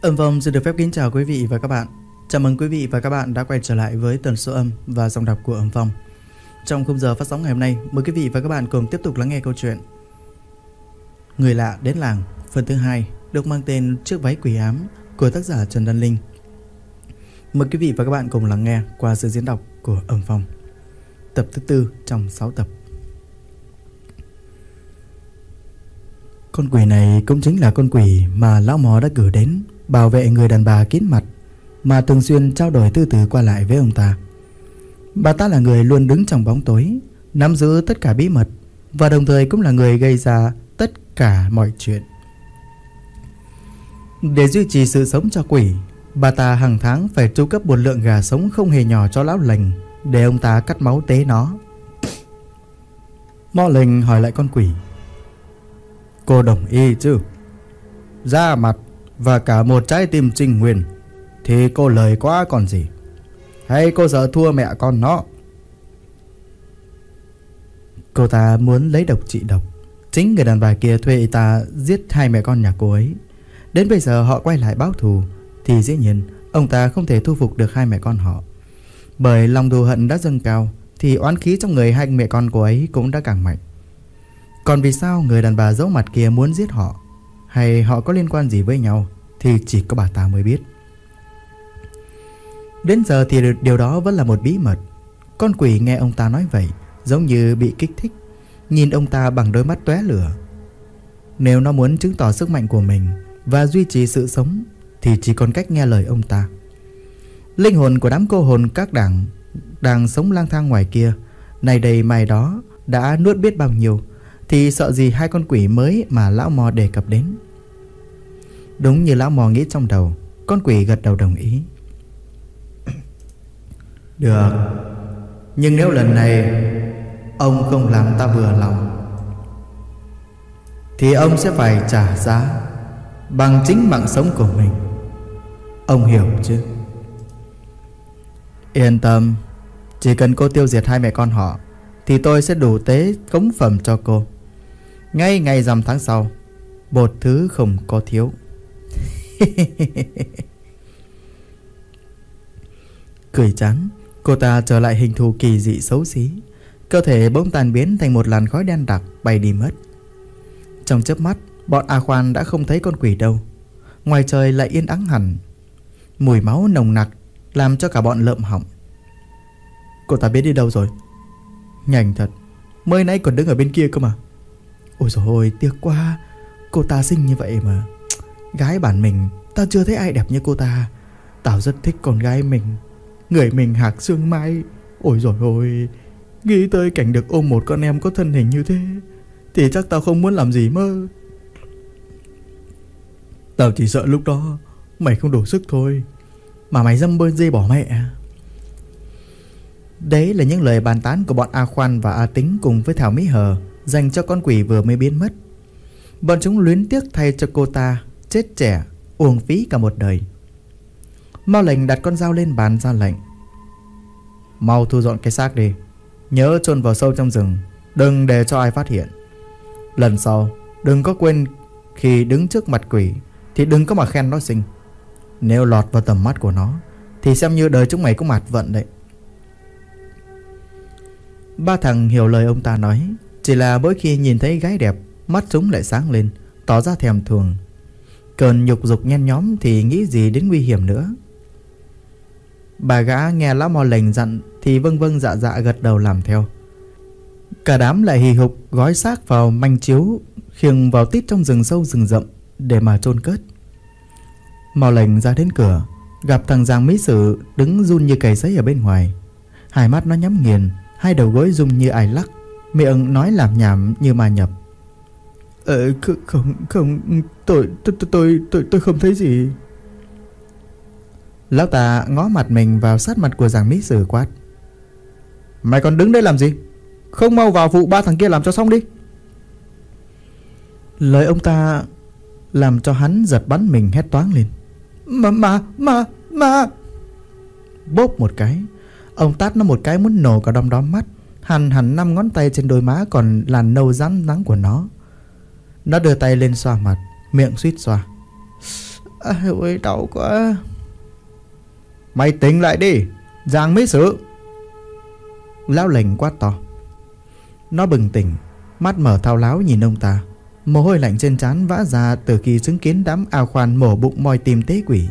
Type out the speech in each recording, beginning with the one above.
Âm Vong xin được phép kính chào quý vị và các bạn. Chào mừng quý vị và các bạn đã quay trở lại với tần số âm và dòng đọc của Âm Vong. Trong khung giờ phát sóng ngày hôm nay, mời quý vị và các bạn cùng tiếp tục lắng nghe câu chuyện Người lạ đến làng phần thứ hai được mang tên Chiếc váy quỷ ám của tác giả Trần Đăng Linh. Mời quý vị và các bạn cùng lắng nghe qua sự diễn đọc của Âm Phong. Tập thứ tư trong 6 tập. Con quỷ này cũng chính là con quỷ mà lão mò đã cử đến bảo vệ người đàn bà kín mặt mà thường xuyên trao đổi tư từ qua lại với ông ta. Bà ta là người luôn đứng trong bóng tối, nắm giữ tất cả bí mật và đồng thời cũng là người gây ra tất cả mọi chuyện. Để duy trì sự sống cho quỷ, bà ta hàng tháng phải tru cấp một lượng gà sống không hề nhỏ cho lão lành để ông ta cắt máu tế nó. Mọ lành hỏi lại con quỷ. Cô đồng ý chứ? Ra mặt và cả một trái tim trinh nguyên thì cô lời quá còn gì? Hay cô sợ thua mẹ con nó? Cô ta muốn lấy độc trị độc. Chính người đàn bà kia thuê ta giết hai mẹ con nhà cô ấy. Đến bây giờ họ quay lại báo thù, thì dĩ nhiên, ông ta không thể thu phục được hai mẹ con họ. Bởi lòng thù hận đã dâng cao, thì oán khí trong người hai mẹ con cô ấy cũng đã càng mạnh. Còn vì sao người đàn bà giấu mặt kia muốn giết họ? Hay họ có liên quan gì với nhau thì chỉ có bà ta mới biết. Đến giờ thì điều đó vẫn là một bí mật. Con quỷ nghe ông ta nói vậy, giống như bị kích thích, nhìn ông ta bằng đôi mắt tóe lửa. Nếu nó muốn chứng tỏ sức mạnh của mình và duy trì sự sống thì chỉ còn cách nghe lời ông ta. Linh hồn của đám cô hồn các đảng đang sống lang thang ngoài kia, này đây mai đó đã nuốt biết bao nhiêu thì sợ gì hai con quỷ mới mà lão mò đề cập đến. Đúng như lão mò nghĩ trong đầu Con quỷ gật đầu đồng ý. Được. Nhưng nếu lần này Ông không làm ta vừa lòng Thì ông sẽ phải trả giá Bằng chính mạng sống của mình. Ông hiểu chứ? Yên tâm Chỉ cần cô tiêu diệt hai mẹ con họ Thì tôi sẽ đủ tế cống phẩm cho cô ngay ngày rằm tháng sau bột thứ không có thiếu. Cười chán, Cô ta trở lại hình thù kỳ dị xấu xí. Cơ thể bỗng tan biến thành một làn khói đen đặc, bay đi mất. Trong chớp mắt, Bọn A Khoan đã không thấy con quỷ đâu. Ngoài trời lại yên ắng hẳn. Mùi máu nồng nặc Làm cho cả bọn lợm họng. Cô ta biết đi đâu rồi? Nhanh thật, Mới nãy còn đứng ở bên kia cơ mà. Ôi dồi ôi, tiếc quá. Cô ta xinh như vậy mà. Gái bản mình Tao chưa thấy ai đẹp như cô ta. Tao rất thích con gái mình, Người mình hạc xương mai Ôi rồi ôi, Nghĩ tới cảnh được ôm một con em có thân hình như thế, Thì chắc tao không muốn làm gì mơ. Tao chỉ sợ lúc đó, Mày không đủ sức thôi, Mà mày dâm bơn dây bỏ mẹ. Đấy là những lời bàn tán của bọn A Khoan và A Tính cùng với Thảo Mỹ Hờ dành cho con quỷ vừa mới biến mất. Bọn chúng luyến tiếc thay cho cô ta, Chết trẻ, Uổng phí cả một đời. Mao lệnh đặt con dao lên bàn ra lệnh. Mau thu dọn cái xác đi, Nhớ chôn vào sâu trong rừng, Đừng để cho ai phát hiện. Lần sau, đừng có quên Khi đứng trước mặt quỷ, Thì đừng có mà khen nó xinh. Nếu lọt vào tầm mắt của nó, Thì xem như đời chúng mày cũng mặt vận đấy. Ba thằng hiểu lời ông ta nói chỉ là mỗi khi nhìn thấy gái đẹp, Mắt chúng lại sáng lên, Tỏ ra thèm thuồng. Cơn nhục dục nhen nhóm thì nghĩ gì đến nguy hiểm nữa? Bà gã nghe lão mò lệnh dặn Thì vâng vâng dạ dạ gật đầu làm theo. Cả đám lại hì hục gói xác vào manh chiếu, Khiêng vào tít trong rừng sâu rừng rậm Để mà chôn cất. Mò lệnh ra đến cửa, Gặp thằng Giang Mỹ Sử đứng run như cầy giấy ở bên ngoài. Hai mắt nó nhắm nghiền, Hai đầu gối rung như ai lắc. Miệng nói làm nhảm như ma nhập Ờ không không tôi tôi tôi tôi tôi không thấy gì. Lão ta ngó mặt mình vào sát mặt của giảng mỹ sử quát. Mày còn đứng đây làm gì? Không mau vào vụ ba thằng kia làm cho xong đi. Lời ông ta làm cho hắn giật bắn mình hét toáng lên. Mà mà mà mà Bốp một cái Ông tát nó một cái muốn nổ cả đom đóm mắt Hằn hẳn năm ngón tay trên đôi má còn làn nâu rắn nắng của nó. Nó đưa tay lên xoa mặt Miệng suýt xoa. À, Ôi đau quá. Mày tỉnh lại đi Giang mấy sự. Lão lệnh quát to. Nó bừng tỉnh Mắt mở thao láo nhìn ông ta. Mồ hôi lạnh trên trán vã ra từ khi chứng kiến đám ao khoan mổ bụng moi tim tế quỷ.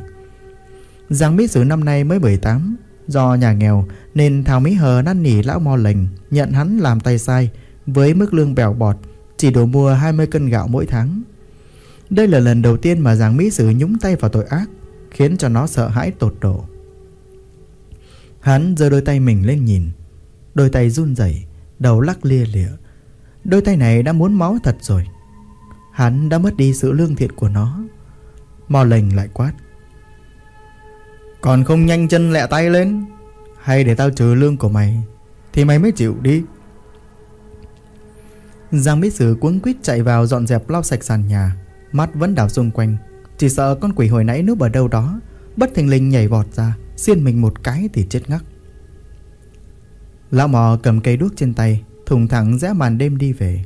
Giang Mỹ Sử năm nay mới 18 Do nhà nghèo nên Thảo Mỹ Hờ năn nỉ lão mo lệnh Nhận hắn làm tay sai Với mức lương bèo bọt, Chỉ đủ mua 20 cân gạo mỗi tháng. Đây là lần đầu tiên mà giàng Mỹ Sử nhúng tay vào tội ác, Khiến cho nó sợ hãi tột độ. Hắn giơ đôi tay mình lên nhìn, Đôi tay run rẩy, Đầu lắc lia lịa. Đôi tay này đã muốn máu thật rồi. Hắn đã mất đi sự lương thiện của nó. Mò lệnh lại quát còn không nhanh chân lẹ tay lên, Hay để tao trừ lương của mày, Thì mày mới chịu đi. Giang Mỹ Sử cuống quýt chạy vào dọn dẹp lau sạch sàn nhà. Mắt vẫn đảo xung quanh, Chỉ sợ con quỷ hồi nãy núp ở đâu đó, Bất thình lình nhảy vọt ra, Xiên mình một cái thì chết ngắc. Lão mò cầm cây đuốc trên tay, Thùng thẳng rẽ màn đêm đi về.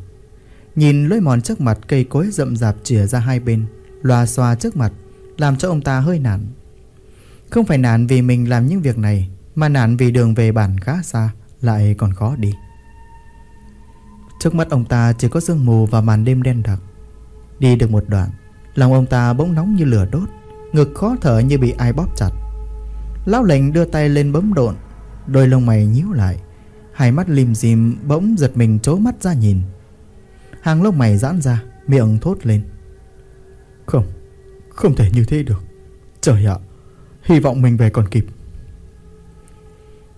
Nhìn lối mòn trước mặt cây cối rậm rạp chìa ra hai bên loa xoa trước mặt, Làm cho ông ta hơi nản. Không phải nản vì mình làm những việc này, Mà nản vì đường về bản khá xa, Lại còn khó đi. Trước mắt ông ta chỉ có sương mù và màn đêm đen đặc. Đi được một đoạn, Lòng ông ta bỗng nóng như lửa đốt, Ngực khó thở như bị ai bóp chặt. Lão lệnh đưa tay lên bấm độn, Đôi lông mày nhíu lại, Hai mắt lim dim bỗng giật mình trố mắt ra nhìn. Hàng lông mày giãn ra, Miệng thốt lên. Không Không thể như thế được. Trời ạ Hy vọng mình về còn kịp.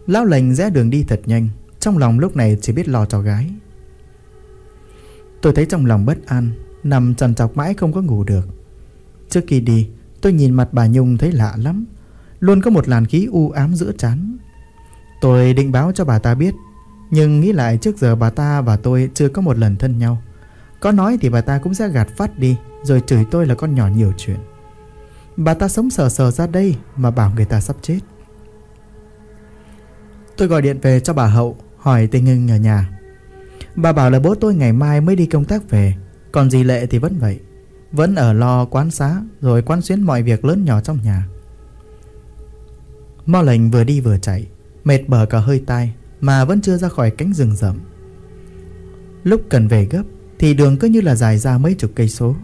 Lão lành rẽ đường đi thật nhanh, Trong lòng lúc này chỉ biết lo cho gái. Tôi thấy trong lòng bất an, Nằm trằn trọc mãi không có ngủ được. Trước khi đi, Tôi nhìn mặt bà Nhung thấy lạ lắm, Luôn có một làn khí u ám giữa chán Tôi định báo cho bà ta biết, Nhưng nghĩ lại trước giờ bà ta và tôi chưa có một lần thân nhau. Có nói thì bà ta cũng sẽ gạt phát đi, Rồi chửi tôi là con nhỏ nhiều chuyện. Bà ta sống sờ sờ ra đây Mà bảo người ta sắp chết. Tôi gọi điện về cho bà Hậu, Hỏi tình hình ở nhà. Bà bảo là bố tôi ngày mai mới đi công tác về, Còn dì Lệ thì vẫn vậy. Vẫn ở lo quán xá Rồi quán xuyến mọi việc lớn nhỏ trong nhà. Mo lệnh vừa đi vừa chạy, Mệt bờ cả hơi tai Mà vẫn chưa ra khỏi cánh rừng rậm. Lúc cần về gấp Thì đường cứ như là dài ra mấy chục cây số.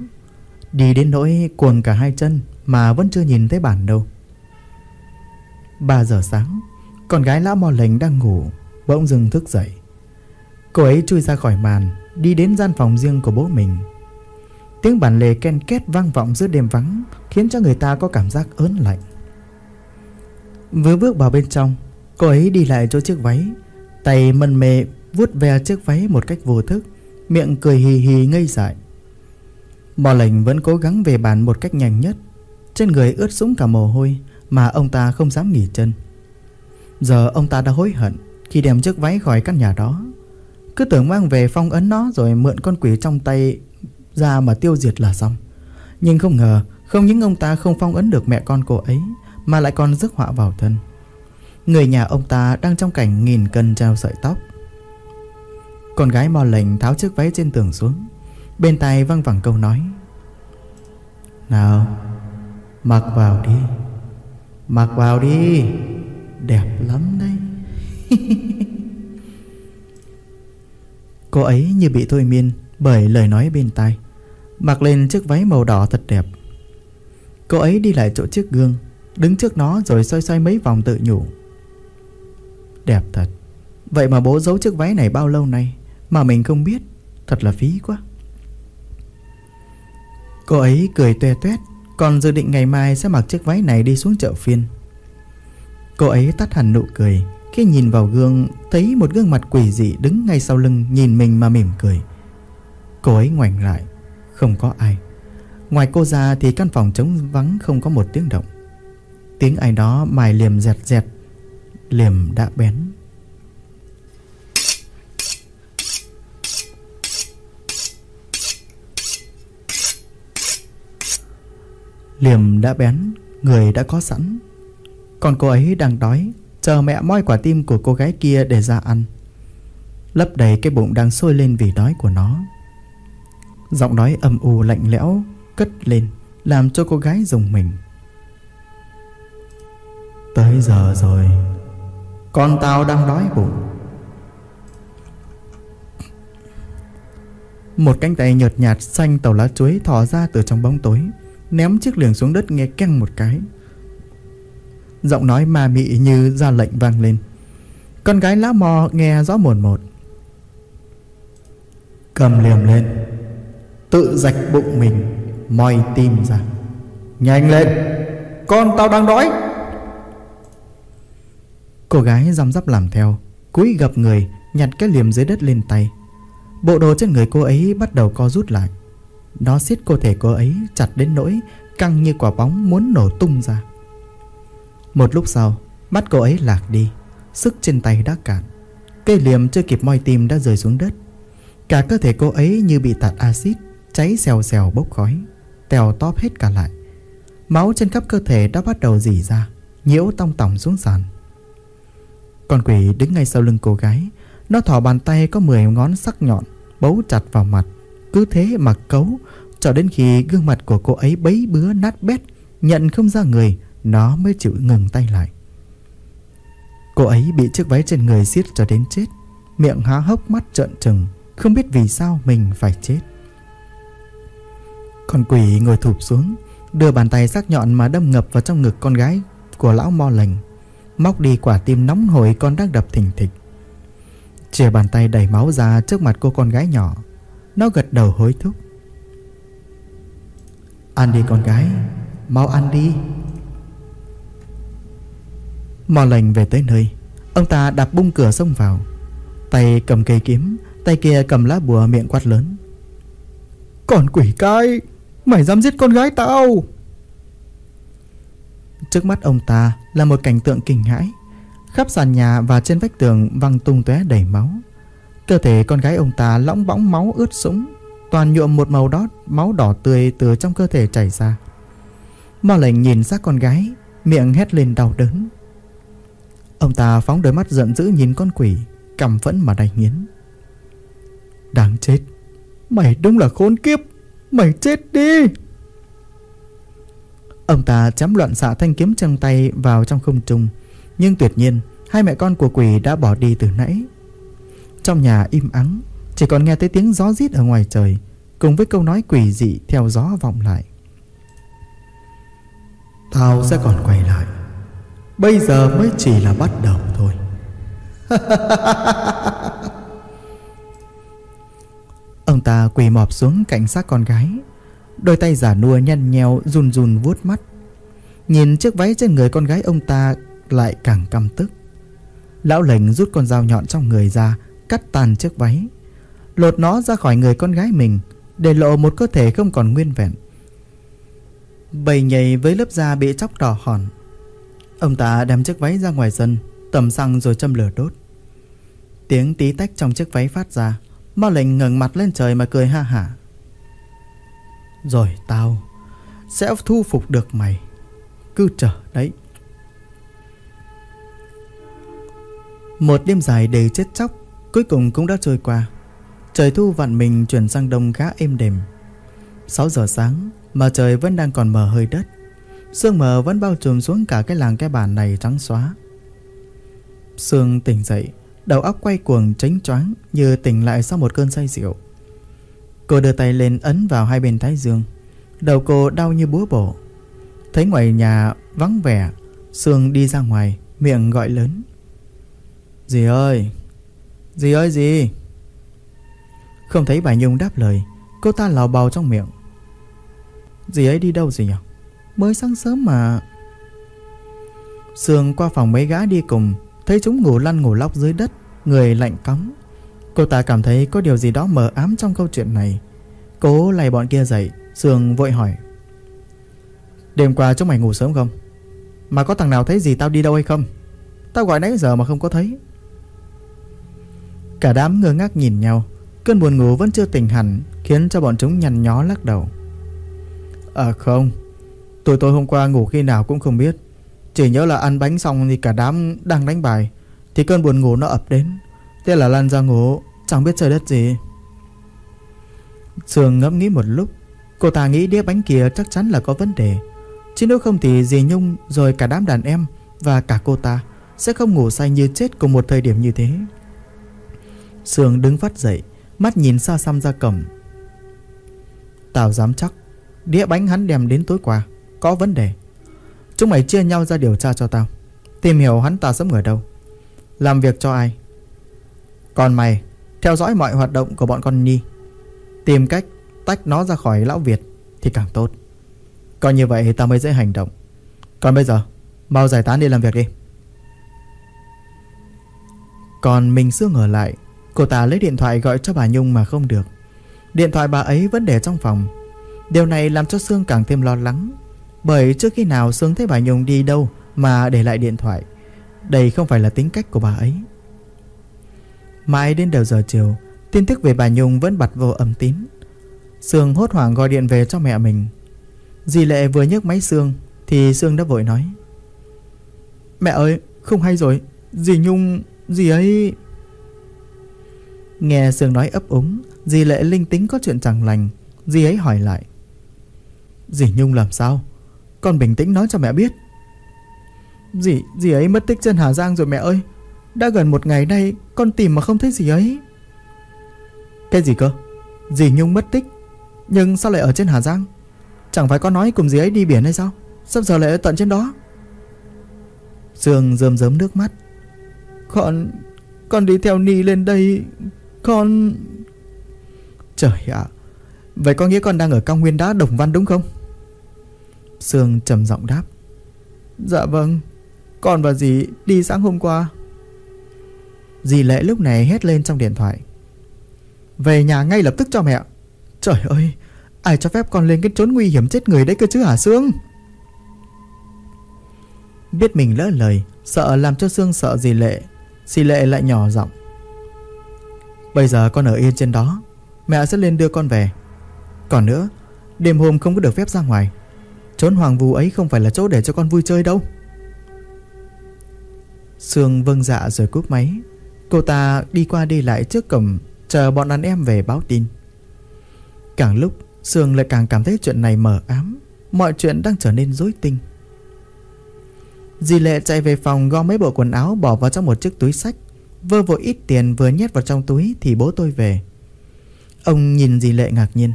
Đi đến nỗi cuồng cả hai chân mà vẫn chưa nhìn thấy bản đâu. 3 giờ sáng, Con gái lão mò lệnh đang ngủ, Bỗng dừng thức dậy. Cô ấy chui ra khỏi màn, Đi đến gian phòng riêng của bố mình. Tiếng bản lề ken két vang vọng giữa đêm vắng, Khiến cho người ta có cảm giác ớn lạnh. Vừa bước vào bên trong, Cô ấy đi lại chỗ chiếc váy, Tay mân mê vuốt ve chiếc váy một cách vô thức, Miệng cười hì hì ngây dại. Mò lệnh vẫn cố gắng về bàn một cách nhanh nhất trên người ướt sũng cả mồ hôi Mà ông ta không dám nghỉ chân. Giờ ông ta đã hối hận Khi đem chiếc váy khỏi căn nhà đó. Cứ tưởng mang về phong ấn nó Rồi mượn con quỷ trong tay ra mà tiêu diệt là xong. Nhưng không ngờ Không những ông ta không phong ấn được mẹ con cô ấy, Mà lại còn rước họa vào thân. Người nhà ông ta đang trong cảnh nghìn cân treo sợi tóc. Con gái mò lệnh tháo chiếc váy trên tường xuống, Bên tai văng vẳng câu nói. Nào Mặc vào đi. Mặc vào đi. Đẹp lắm đấy. Cô ấy như bị thôi miên Bởi lời nói bên tai. Mặc lên chiếc váy màu đỏ thật đẹp. Cô ấy đi lại chỗ chiếc gương, Đứng trước nó rồi xoay xoay mấy vòng tự nhủ. Đẹp thật. Vậy mà bố giấu chiếc váy này bao lâu nay Mà mình không biết. Thật là phí quá. Cô ấy cười toe toét. Còn dự định ngày mai sẽ mặc chiếc váy này đi xuống chợ phiên. Cô ấy tắt hẳn nụ cười, Khi nhìn vào gương, Thấy một gương mặt quỷ dị đứng ngay sau lưng Nhìn mình mà mỉm cười. Cô ấy ngoảnh lại, Không có ai. Ngoài cô ra thì căn phòng trống vắng không có một tiếng động. Tiếng ai đó mài liềm dẹt dẹt, Liềm đã bén. Liềm đã bén, Người đã có sẵn. Còn cô ấy đang đói, Chờ mẹ moi quả tim của cô gái kia để ra ăn. Lấp đầy cái bụng đang sôi lên vì đói của nó. Giọng nói âm u lạnh lẽo, Cất lên, Làm cho cô gái dùng mình. Tới giờ rồi, Con tao đang đói bụng. Một cánh tay nhợt nhạt xanh tàu lá chuối thò ra từ trong bóng tối. Ném chiếc liềng xuống đất nghe keng một cái. Giọng nói ma mị như ra lệnh vang lên. Con gái lá mò nghe rõ mồn một. Cầm liềm lên, Tự rạch bụng mình, Moi tim ra. Nhanh lên, Con tao đang đói. Cô gái răm rắp làm theo, Cúi gập người, Nhặt cái liềm dưới đất lên tay. Bộ đồ trên người cô ấy bắt đầu co rút lại. Nó siết cơ thể cô ấy chặt đến nỗi Căng như quả bóng muốn nổ tung ra. Một lúc sau, Mắt cô ấy lạc đi, Sức trên tay đã cạn. Cây liềm chưa kịp moi tim đã rơi xuống đất. Cả cơ thể cô ấy như bị tạt axit, Cháy xèo xèo bốc khói Tèo tóp hết cả lại. Máu trên khắp cơ thể đã bắt đầu dỉ ra, Nhiễu tong tỏng xuống sàn. Con quỷ đứng ngay sau lưng cô gái, Nó thỏ bàn tay có 10 ngón sắc nhọn Bấu chặt vào mặt. Cứ thế mà cấu, Cho đến khi gương mặt của cô ấy bấy bứa nát bét, Nhận không ra người, Nó mới chịu ngừng tay lại. Cô ấy bị chiếc váy trên người siết cho đến chết, Miệng há hốc mắt trợn trừng, Không biết vì sao mình phải chết. Con quỷ ngồi thụp xuống, Đưa bàn tay sắc nhọn mà đâm ngập vào trong ngực con gái Của lão mo lành, Móc đi quả tim nóng hổi con đang đập thình thịch. Chìa bàn tay đầy máu ra trước mặt cô con gái nhỏ nó gật đầu hối thúc. Ăn đi con gái, Mau ăn đi. Mò lành về tới nơi, Ông ta đạp bung cửa xông vào. Tay cầm cây kiếm, Tay kia cầm lá bùa miệng quát lớn. Còn quỷ cái, Mày dám giết con gái tao. Trước mắt ông ta là một cảnh tượng kinh hãi. Khắp sàn nhà và trên vách tường văng tung tóe đầy máu. Cơ thể con gái ông ta lõng bõng máu ướt sũng, Toàn nhuộm một màu đỏ, máu đỏ tươi từ trong cơ thể chảy ra. Mo lệnh nhìn xác con gái, Miệng hét lên đau đớn. Ông ta phóng đôi mắt giận dữ nhìn con quỷ Cầm phẫn mà đành nghiến. Đáng chết, Mày đúng là khốn kiếp, Mày chết đi. Ông ta chém loạn xạ thanh kiếm trong tay vào trong không trung, Nhưng tuyệt nhiên Hai mẹ con của quỷ đã bỏ đi từ nãy. Trong nhà im ắng, Chỉ còn nghe thấy tiếng gió rít ở ngoài trời, Cùng với câu nói quỷ dị theo gió vọng lại. Tao sẽ còn quay lại. Bây giờ mới chỉ là bắt đầu thôi. Ông ta quỳ mọp xuống cạnh xác con gái, Đôi tay giả nua nhăn nheo run run vuốt mắt. Nhìn chiếc váy trên người con gái ông ta lại càng căm tức. Lão lệnh rút con dao nhọn trong người ra Cắt tàn chiếc váy, Lột nó ra khỏi người con gái mình Để lộ một cơ thể không còn nguyên vẹn. Bầy nhầy với lớp da bị chóc đỏ hòn. Ông ta đem chiếc váy ra ngoài sân Tầm xăng rồi châm lửa đốt. Tiếng tí tách trong chiếc váy phát ra Mao lệnh ngẩng mặt lên trời mà cười ha hả. Rồi tao Sẽ thu phục được mày. Cứ chờ đấy. Một đêm dài đầy chết chóc Cuối cùng cũng đã trôi qua. Trời thu vạn mình chuyển sang đông khá êm đềm. 6 giờ sáng, Mà trời vẫn đang còn mờ hơi đất. Sương mờ vẫn bao trùm xuống cả cái làng cái bản này trắng xóa. Sương tỉnh dậy, Đầu óc quay cuồng tránh choáng Như tỉnh lại sau một cơn say rượu. Cô đưa tay lên ấn vào hai bên thái dương. Đầu cô đau như búa bổ. Thấy ngoài nhà vắng vẻ, Sương đi ra ngoài, Miệng gọi lớn. Dì ơi Dì ơi, dì. Không thấy bà Nhung đáp lời, Cô ta lào bào trong miệng. Dì ấy đi đâu gì nhỉ? Mới sáng sớm mà. Sương qua phòng mấy gã đi cùng, Thấy chúng ngủ lăn ngủ lóc dưới đất, Người lạnh cóng Cô ta cảm thấy có điều gì đó mờ ám trong câu chuyện này. Cố lay bọn kia dậy, Sương vội hỏi. Đêm qua chúng mày ngủ sớm không? Mà có thằng nào thấy gì tao đi đâu hay không? Tao gọi nãy giờ mà không có thấy. Cả đám ngơ ngác nhìn nhau. Cơn buồn ngủ vẫn chưa tỉnh hẳn, Khiến cho bọn chúng nhăn nhó lắc đầu. À không. Tụi tôi hôm qua ngủ khi nào cũng không biết. Chỉ nhớ là ăn bánh xong thì cả đám đang đánh bài, Thì cơn buồn ngủ nó ập đến. Thế là lăn ra ngủ, Chẳng biết trời đất gì. Sương ngẫm nghĩ một lúc, Cô ta nghĩ đĩa bánh kia chắc chắn là có vấn đề. Chứ nếu không thì dì Nhung rồi cả đám đàn em Và cả cô ta Sẽ không ngủ say như chết cùng một thời điểm như thế. Sương đứng phát dậy, Mắt nhìn xa xăm ra cầm. Tao dám chắc, Đĩa bánh hắn đem đến tối qua, Có vấn đề. Chúng mày chia nhau ra điều tra cho tao, Tìm hiểu hắn ta sống ở đâu, Làm việc cho ai. Còn mày, Theo dõi mọi hoạt động của bọn con Nhi, Tìm cách tách nó ra khỏi lão Việt Thì càng tốt. Còn như vậy tao mới dễ hành động. Còn bây giờ, Mau giải tán đi làm việc đi. Còn mình Sương ở lại Cô ta lấy điện thoại gọi cho bà Nhung mà không được. Điện thoại bà ấy vẫn để trong phòng. Điều này làm cho Sương càng thêm lo lắng. Bởi trước khi nào Sương thấy bà Nhung đi đâu Mà để lại điện thoại, Đây không phải là tính cách của bà ấy. Mãi đến đầu giờ chiều, Tin tức về bà Nhung vẫn bật vô âm tín. Sương hốt hoảng gọi điện về cho mẹ mình. Dì Lệ vừa nhấc máy Sương Thì Sương đã vội nói. Mẹ ơi, không hay rồi. Dì Nhung, Dì ấy Nghe Sương nói ấp úng Dì Lệ linh tính có chuyện chẳng lành. Dì ấy hỏi lại. Dì Nhung làm sao? Con bình tĩnh nói cho mẹ biết. Dì, dì ấy mất tích trên Hà Giang rồi mẹ ơi. Đã gần một ngày nay Con tìm mà không thấy dì ấy. Cái gì cơ? Dì Nhung mất tích Nhưng sao lại ở trên Hà Giang? Chẳng phải con nói cùng dì ấy đi biển hay sao? Sao giờ lại ở tận trên đó? Sương rơm rớm nước mắt. Con Con đi theo Ni lên đây con Trời ạ. Vậy có nghĩa con đang ở cao nguyên đá Đồng Văn đúng không? Sương trầm giọng đáp. Dạ vâng Con và dì đi sáng hôm qua. Dì lệ lúc này hét lên trong điện thoại. Về nhà ngay lập tức cho mẹ. Trời ơi, Ai cho phép con lên cái trốn nguy hiểm chết người đấy cơ chứ hả Sương? Biết mình lỡ lời, Sợ làm cho Sương sợ dì lệ. Dì lệ lại nhỏ giọng. Bây giờ con ở yên trên đó. Mẹ sẽ lên đưa con về. Còn nữa, Đêm hôm không có được phép ra ngoài. Trốn hoàng vù ấy không phải là chỗ để cho con vui chơi đâu. Sương vâng dạ rồi cúp máy. Cô ta đi qua đi lại trước cổng, Chờ bọn đàn em về báo tin. Càng lúc, Sương lại càng cảm thấy chuyện này mờ ám. Mọi chuyện đang trở nên rối tinh. Dì Lệ chạy về phòng gom mấy bộ quần áo bỏ vào trong một chiếc túi sách. Vơ vội ít tiền vừa nhét vào trong túi thì bố tôi về. Ông nhìn dì Lệ ngạc nhiên.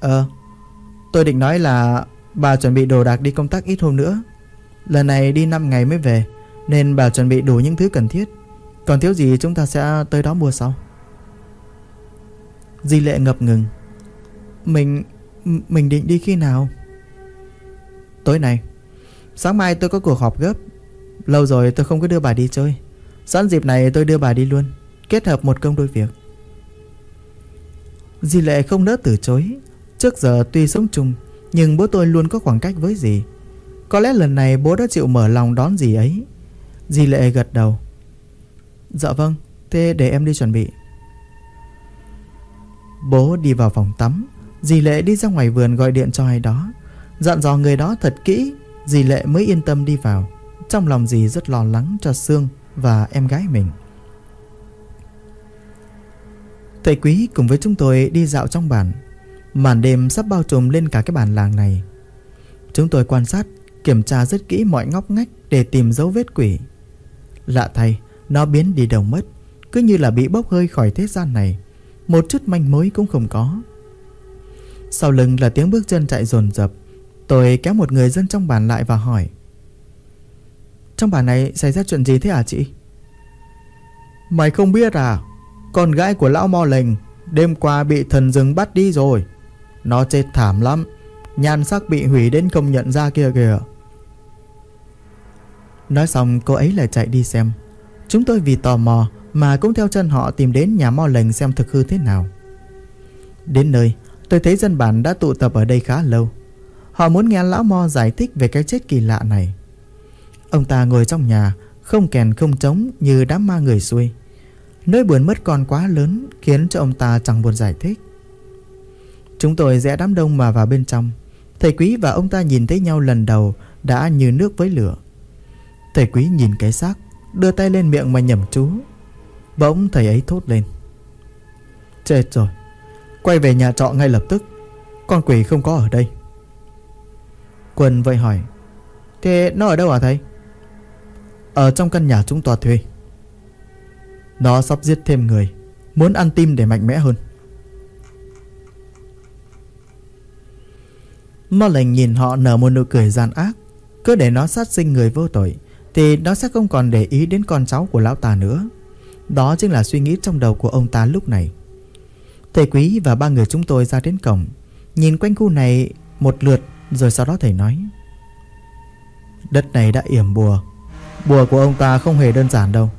Ờ Tôi định nói là bà chuẩn bị đồ đạc đi công tác ít hôm nữa. Lần này đi 5 ngày mới về, Nên bà chuẩn bị đủ những thứ cần thiết. Còn thiếu gì chúng ta sẽ tới đó mua sau. Di lệ ngập ngừng. Mình Mình định đi khi nào? Tối nay. Sáng mai tôi có cuộc họp gấp. Lâu rồi tôi không có đưa bà đi chơi. Sẵn dịp này tôi đưa bà đi luôn, Kết hợp một công đôi việc. Dì lệ không nỡ từ chối. Trước giờ tuy sống chung, Nhưng bố tôi luôn có khoảng cách với dì. Có lẽ lần này bố đã chịu mở lòng đón dì ấy. Dì lệ gật đầu. Dạ vâng Thế để em đi chuẩn bị. Bố đi vào phòng tắm. Dì lệ đi ra ngoài vườn gọi điện cho ai đó. Dặn dò người đó thật kỹ, Dì lệ mới yên tâm đi vào. Trong lòng dì rất lo lắng cho Sương. Và em gái mình. Thầy quý cùng với chúng tôi đi dạo trong bản. Màn đêm sắp bao trùm lên cả cái bản làng này. Chúng tôi quan sát, Kiểm tra rất kỹ mọi ngóc ngách Để tìm dấu vết quỷ. Lạ thay, Nó biến đi đâu mất, Cứ như là bị bốc hơi khỏi thế gian này. Một chút manh mối cũng không có. Sau lưng là tiếng bước chân chạy dồn dập. Tôi kéo một người dân trong bản lại và hỏi trong bản này xảy ra chuyện gì thế à chị? Mày không biết à? Con gái của lão mo lệnh Đêm qua bị thần rừng bắt đi rồi. Nó chết thảm lắm. Nhan sắc bị hủy đến không nhận ra kia kìa. Nói xong, cô ấy lại chạy đi xem. Chúng tôi vì tò mò Mà cũng theo chân họ tìm đến nhà mo lệnh xem thực hư thế nào. Đến nơi, Tôi thấy dân bản đã tụ tập ở đây khá lâu. Họ muốn nghe lão mo giải thích về cái chết kỳ lạ này. Ông ta ngồi trong nhà, Không kèn không trống như đám ma người xuôi Nỗi buồn mất con quá lớn Khiến cho ông ta chẳng buồn giải thích. Chúng tôi rẽ đám đông mà vào bên trong. Thầy quý và ông ta nhìn thấy nhau lần đầu Đã như nước với lửa. Thầy quý nhìn cái xác, Đưa tay lên miệng mà nhầm chú. Bỗng thầy ấy thốt lên. Chết rồi, Quay về nhà trọ ngay lập tức. Con quỷ không có ở đây. Quân vậy hỏi, Thế nó ở đâu hả thầy? Ở trong căn nhà chúng ta thuê. Nó sắp giết thêm người. Muốn ăn tim để mạnh mẽ hơn. Mo lệnh nhìn họ nở một nụ cười gian ác. Cứ để nó sát sinh người vô tội, Thì nó sẽ không còn để ý đến con cháu của lão ta nữa. Đó chính là suy nghĩ trong đầu của ông ta lúc này. Thầy quý và ba người chúng tôi ra đến cổng. Nhìn quanh khu này một lượt, Rồi sau đó thầy nói, Đất này đã yểm bùa Bùa của ông ta không hề đơn giản đâu.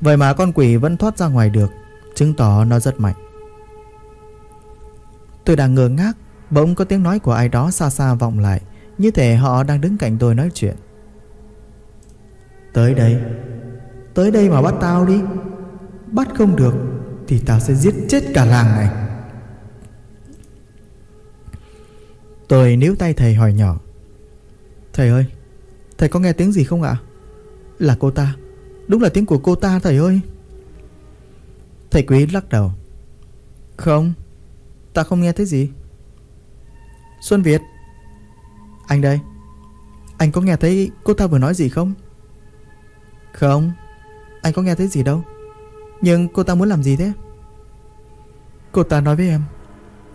Vậy mà con quỷ vẫn thoát ra ngoài được, Chứng tỏ nó rất mạnh. Tôi đang ngơ ngác, Bỗng có tiếng nói của ai đó xa xa vọng lại, Như thể họ đang đứng cạnh tôi nói chuyện. Tới đây Tới đây mà bắt tao đi. Bắt không được, Thì tao sẽ giết chết cả làng này. Tôi níu tay thầy hỏi nhỏ. Thầy ơi, Thầy có nghe tiếng gì không ạ? Là cô ta. Đúng là tiếng của cô ta, thầy ơi. Thầy quý lắc đầu. Không, Ta không nghe thấy gì. Xuân Việt. Anh đây. Anh có nghe thấy cô ta vừa nói gì không? Không, Anh có nghe thấy gì đâu. Nhưng cô ta muốn làm gì thế? Cô ta nói với em,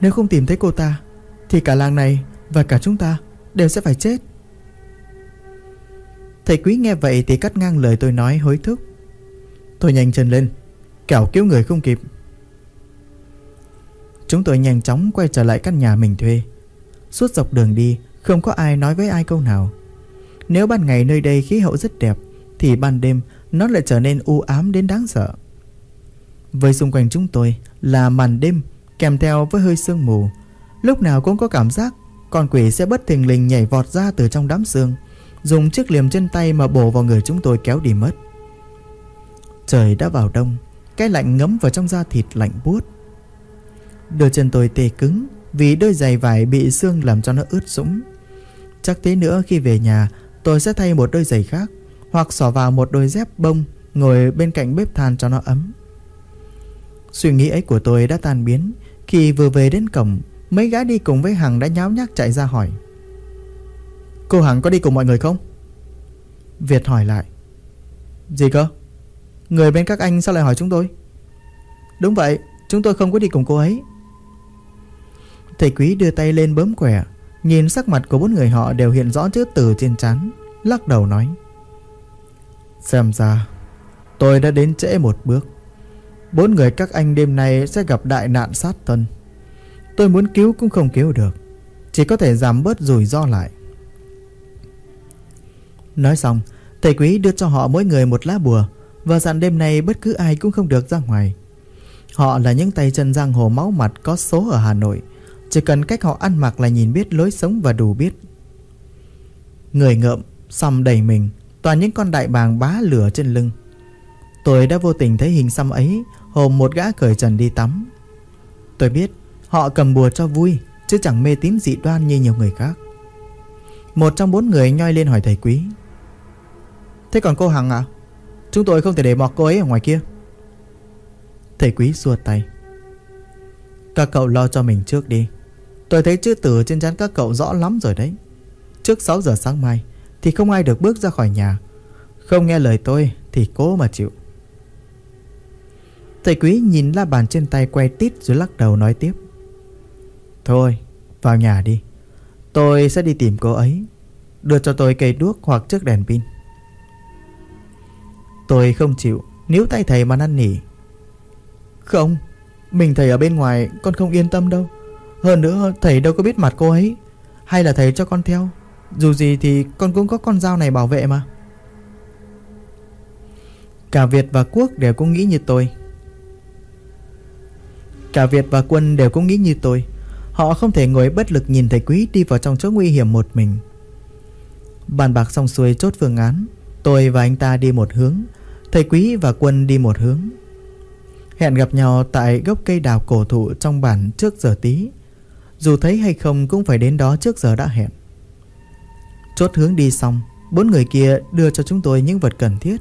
Nếu không tìm thấy cô ta, Thì cả làng này và cả chúng ta Đều sẽ phải chết. Thầy quý nghe vậy thì cắt ngang lời tôi nói hối thúc. Tôi nhanh chân lên, Kẻo cứu người không kịp. Chúng tôi nhanh chóng quay trở lại căn nhà mình thuê. Suốt dọc đường đi, Không có ai nói với ai câu nào. Nếu ban ngày nơi đây khí hậu rất đẹp, Thì ban đêm nó lại trở nên u ám đến đáng sợ. Với xung quanh chúng tôi là màn đêm Kèm theo với hơi sương mù. Lúc nào cũng có cảm giác Con quỷ sẽ bất thình lình nhảy vọt ra từ trong đám sương. Dùng chiếc liềm trên tay mà bổ vào người chúng tôi kéo đi mất. Trời đã vào đông, Cái lạnh ngấm vào trong da thịt lạnh buốt. Đôi chân tôi tê cứng Vì đôi giày vải bị xương làm cho nó ướt sũng. Chắc thế nữa khi về nhà, Tôi sẽ thay một đôi giày khác Hoặc xỏ vào một đôi dép bông Ngồi bên cạnh bếp than cho nó ấm. Suy nghĩ ấy của tôi đã tan biến Khi vừa về đến cổng, Mấy gã đi cùng với Hằng đã nháo nhác chạy ra hỏi. Cô Hằng có đi cùng mọi người không? Việt hỏi lại. Gì cơ? Người bên các anh sao lại hỏi chúng tôi? Đúng vậy, Chúng tôi không có đi cùng cô ấy. Thầy quý đưa tay lên bấm quẻ, Nhìn sắc mặt của bốn người họ đều hiện rõ chữ từ trên trán, Lắc đầu nói. Xem ra, Tôi đã đến trễ một bước. Bốn người các anh đêm nay sẽ gặp đại nạn sát thân. Tôi muốn cứu cũng không cứu được, Chỉ có thể giảm bớt rủi ro lại. Nói xong Thầy quý đưa cho họ mỗi người một lá bùa Và dặn đêm nay bất cứ ai cũng không được ra ngoài. Họ là những tay chân giang hồ máu mặt có số ở Hà Nội Chỉ cần cách họ ăn mặc là nhìn biết lối sống và đủ biết. Người ngợm, xăm đầy mình Toàn những con đại bàng bá lửa trên lưng. Tôi đã vô tình thấy hình xăm ấy Hôm một gã cởi trần đi tắm. Tôi biết họ cầm bùa cho vui Chứ chẳng mê tín dị đoan như nhiều người khác. Một trong bốn người nhoi lên hỏi thầy quý. Thế còn cô Hằng à? Chúng tôi không thể để mọt cô ấy ở ngoài kia. Thầy quý xua tay. Các cậu lo cho mình trước đi. Tôi thấy chữ tử trên trán các cậu rõ lắm rồi đấy. Trước 6 giờ sáng mai, Thì không ai được bước ra khỏi nhà. Không nghe lời tôi, Thì cố mà chịu. Thầy quý nhìn la bàn trên tay quay tít Rồi lắc đầu nói tiếp. Thôi, vào nhà đi. Tôi sẽ đi tìm cô ấy. Đưa cho tôi cây đuốc hoặc chiếc đèn pin. Tôi không chịu, Níu tay thầy mà năn nỉ. Không, Mình thầy ở bên ngoài, con không yên tâm đâu. Hơn nữa, thầy đâu có biết mặt cô ấy. Hay là thầy cho con theo. Dù gì thì con cũng có con dao này bảo vệ mà. Cả Việt và Quốc đều cũng nghĩ như tôi. Cả Việt và Quân đều cũng nghĩ như tôi. Họ không thể ngồi bất lực nhìn thầy quý đi vào trong chỗ nguy hiểm một mình. Bàn bạc xong xuôi chốt phương án, Tôi và anh ta đi một hướng Thầy quý và quân đi một hướng. Hẹn gặp nhau tại gốc cây đào cổ thụ trong bản trước giờ tí. Dù thấy hay không cũng phải đến đó trước giờ đã hẹn. Chốt hướng đi xong, Bốn người kia đưa cho chúng tôi những vật cần thiết.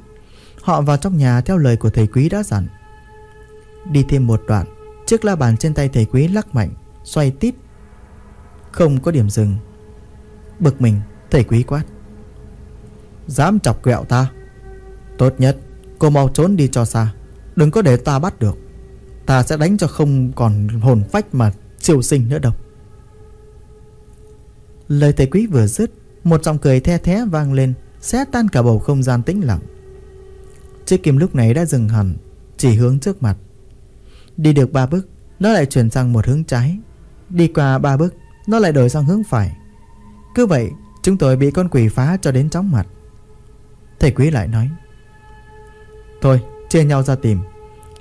Họ vào trong nhà theo lời của thầy quý đã dặn. Đi thêm một đoạn, Chiếc la bàn trên tay thầy quý lắc mạnh, Xoay tít. Không có điểm dừng. Bực mình, thầy quý quát. Dám chọc quẹo ta? Tốt nhất cô mau trốn đi cho xa. Đừng có để ta bắt được. Ta sẽ đánh cho không còn hồn phách mà siêu sinh nữa đâu. Lời thầy quý vừa dứt, Một giọng cười the thé vang lên, Xé tan cả bầu không gian tĩnh lặng. Chiếc kim lúc này đã dừng hẳn, Chỉ hướng trước mặt. Đi được ba bước, Nó lại chuyển sang một hướng trái. Đi qua ba bước, Nó lại đổi sang hướng phải. Cứ vậy, chúng tôi bị con quỷ phá cho đến chóng mặt. Thầy quý lại nói Thôi, chia nhau ra tìm.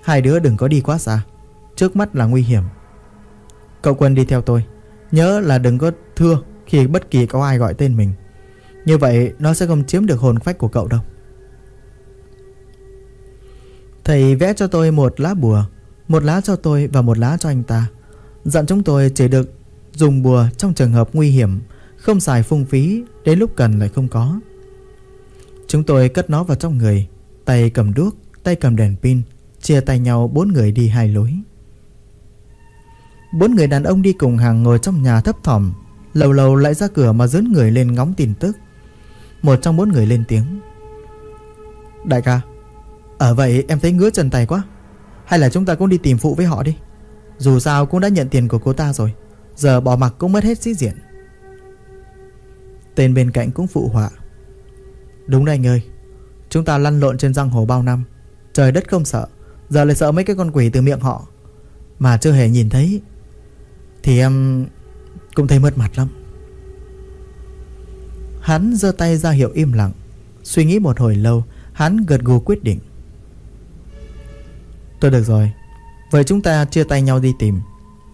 Hai đứa đừng có đi quá xa. Trước mắt là nguy hiểm. Cậu quân đi theo tôi. Nhớ là đừng có thưa Khi bất kỳ có ai gọi tên mình. Như vậy, nó sẽ không chiếm được hồn phách của cậu đâu. Thầy vẽ cho tôi một lá bùa, Một lá cho tôi và một lá cho anh ta. Dặn chúng tôi chỉ được dùng bùa trong trường hợp nguy hiểm, Không xài phung phí, Đến lúc cần lại không có. Chúng tôi cất nó vào trong người. Tay cầm đuốc, tay cầm đèn pin Chia tay nhau bốn người đi hai lối. Bốn người đàn ông đi cùng hàng ngồi trong nhà thấp thỏm Lâu lâu lại ra cửa mà dướn người lên ngóng tin tức. Một trong bốn người lên tiếng. Đại ca Ở vậy em thấy ngứa chân tay quá. Hay là chúng ta cũng đi tìm phụ với họ đi. Dù sao cũng đã nhận tiền của cô ta rồi Giờ bỏ mặc cũng mất hết sĩ diện. Tên bên cạnh cũng phụ họa. Đúng đấy anh ơi Chúng ta lăn lộn trên giang hồ bao năm. Trời đất không sợ, Giờ lại sợ mấy cái con quỷ từ miệng họ. Mà chưa hề nhìn thấy, Thì em cũng thấy mất mặt lắm. Hắn giơ tay ra hiệu im lặng. Suy nghĩ một hồi lâu, Hắn gật gù quyết định. Tôi được rồi, Vậy chúng ta chia tay nhau đi tìm.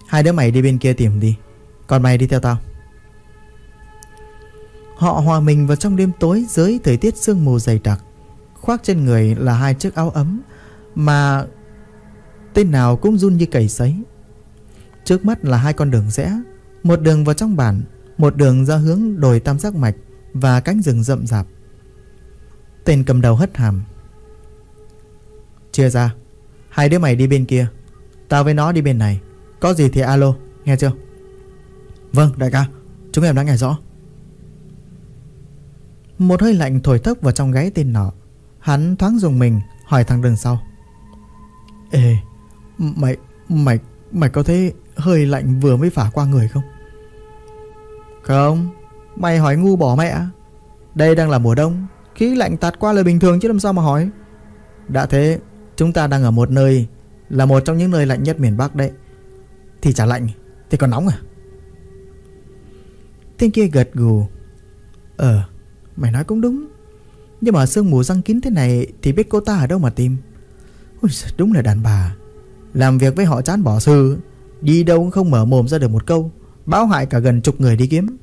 Hai đứa mày đi bên kia tìm đi. Còn mày đi theo tao. Họ hòa mình vào trong đêm tối dưới thời tiết sương mù dày đặc. Khoác trên người là hai chiếc áo ấm, Mà tên nào cũng run như cầy sấy. Trước mắt là hai con đường rẽ, Một đường vào trong bản, Một đường ra hướng đồi tam giác mạch Và cánh rừng rậm rạp. Tên cầm đầu hất hàm. Chia ra, Hai đứa mày đi bên kia, Tao với nó đi bên này. Có gì thì alo, Nghe chưa? Vâng đại ca, Chúng em đã nghe rõ. Một hơi lạnh thổi thốc vào trong gáy tên nọ. Hắn thoáng dùng mình, Hỏi thằng đường sau. Ê, Mày Mày Mày có thấy hơi lạnh vừa mới phả qua người không? Không, Mày hỏi ngu bỏ mẹ. Đây đang là mùa đông, Khí lạnh tạt qua là bình thường chứ làm sao mà hỏi. Đã thế, Chúng ta đang ở một nơi Là một trong những nơi lạnh nhất miền Bắc đấy. Thì chả lạnh, Thì còn nóng à? Tên kia gật gù. Ờ Mày nói cũng đúng. Nhưng mà sương mù răng kín thế này Thì biết cô ta ở đâu mà tìm? Ôi, Đúng là đàn bà. Làm việc với họ chán bỏ sư Đi đâu cũng không mở mồm ra được một câu. Báo hại cả gần chục người đi kiếm.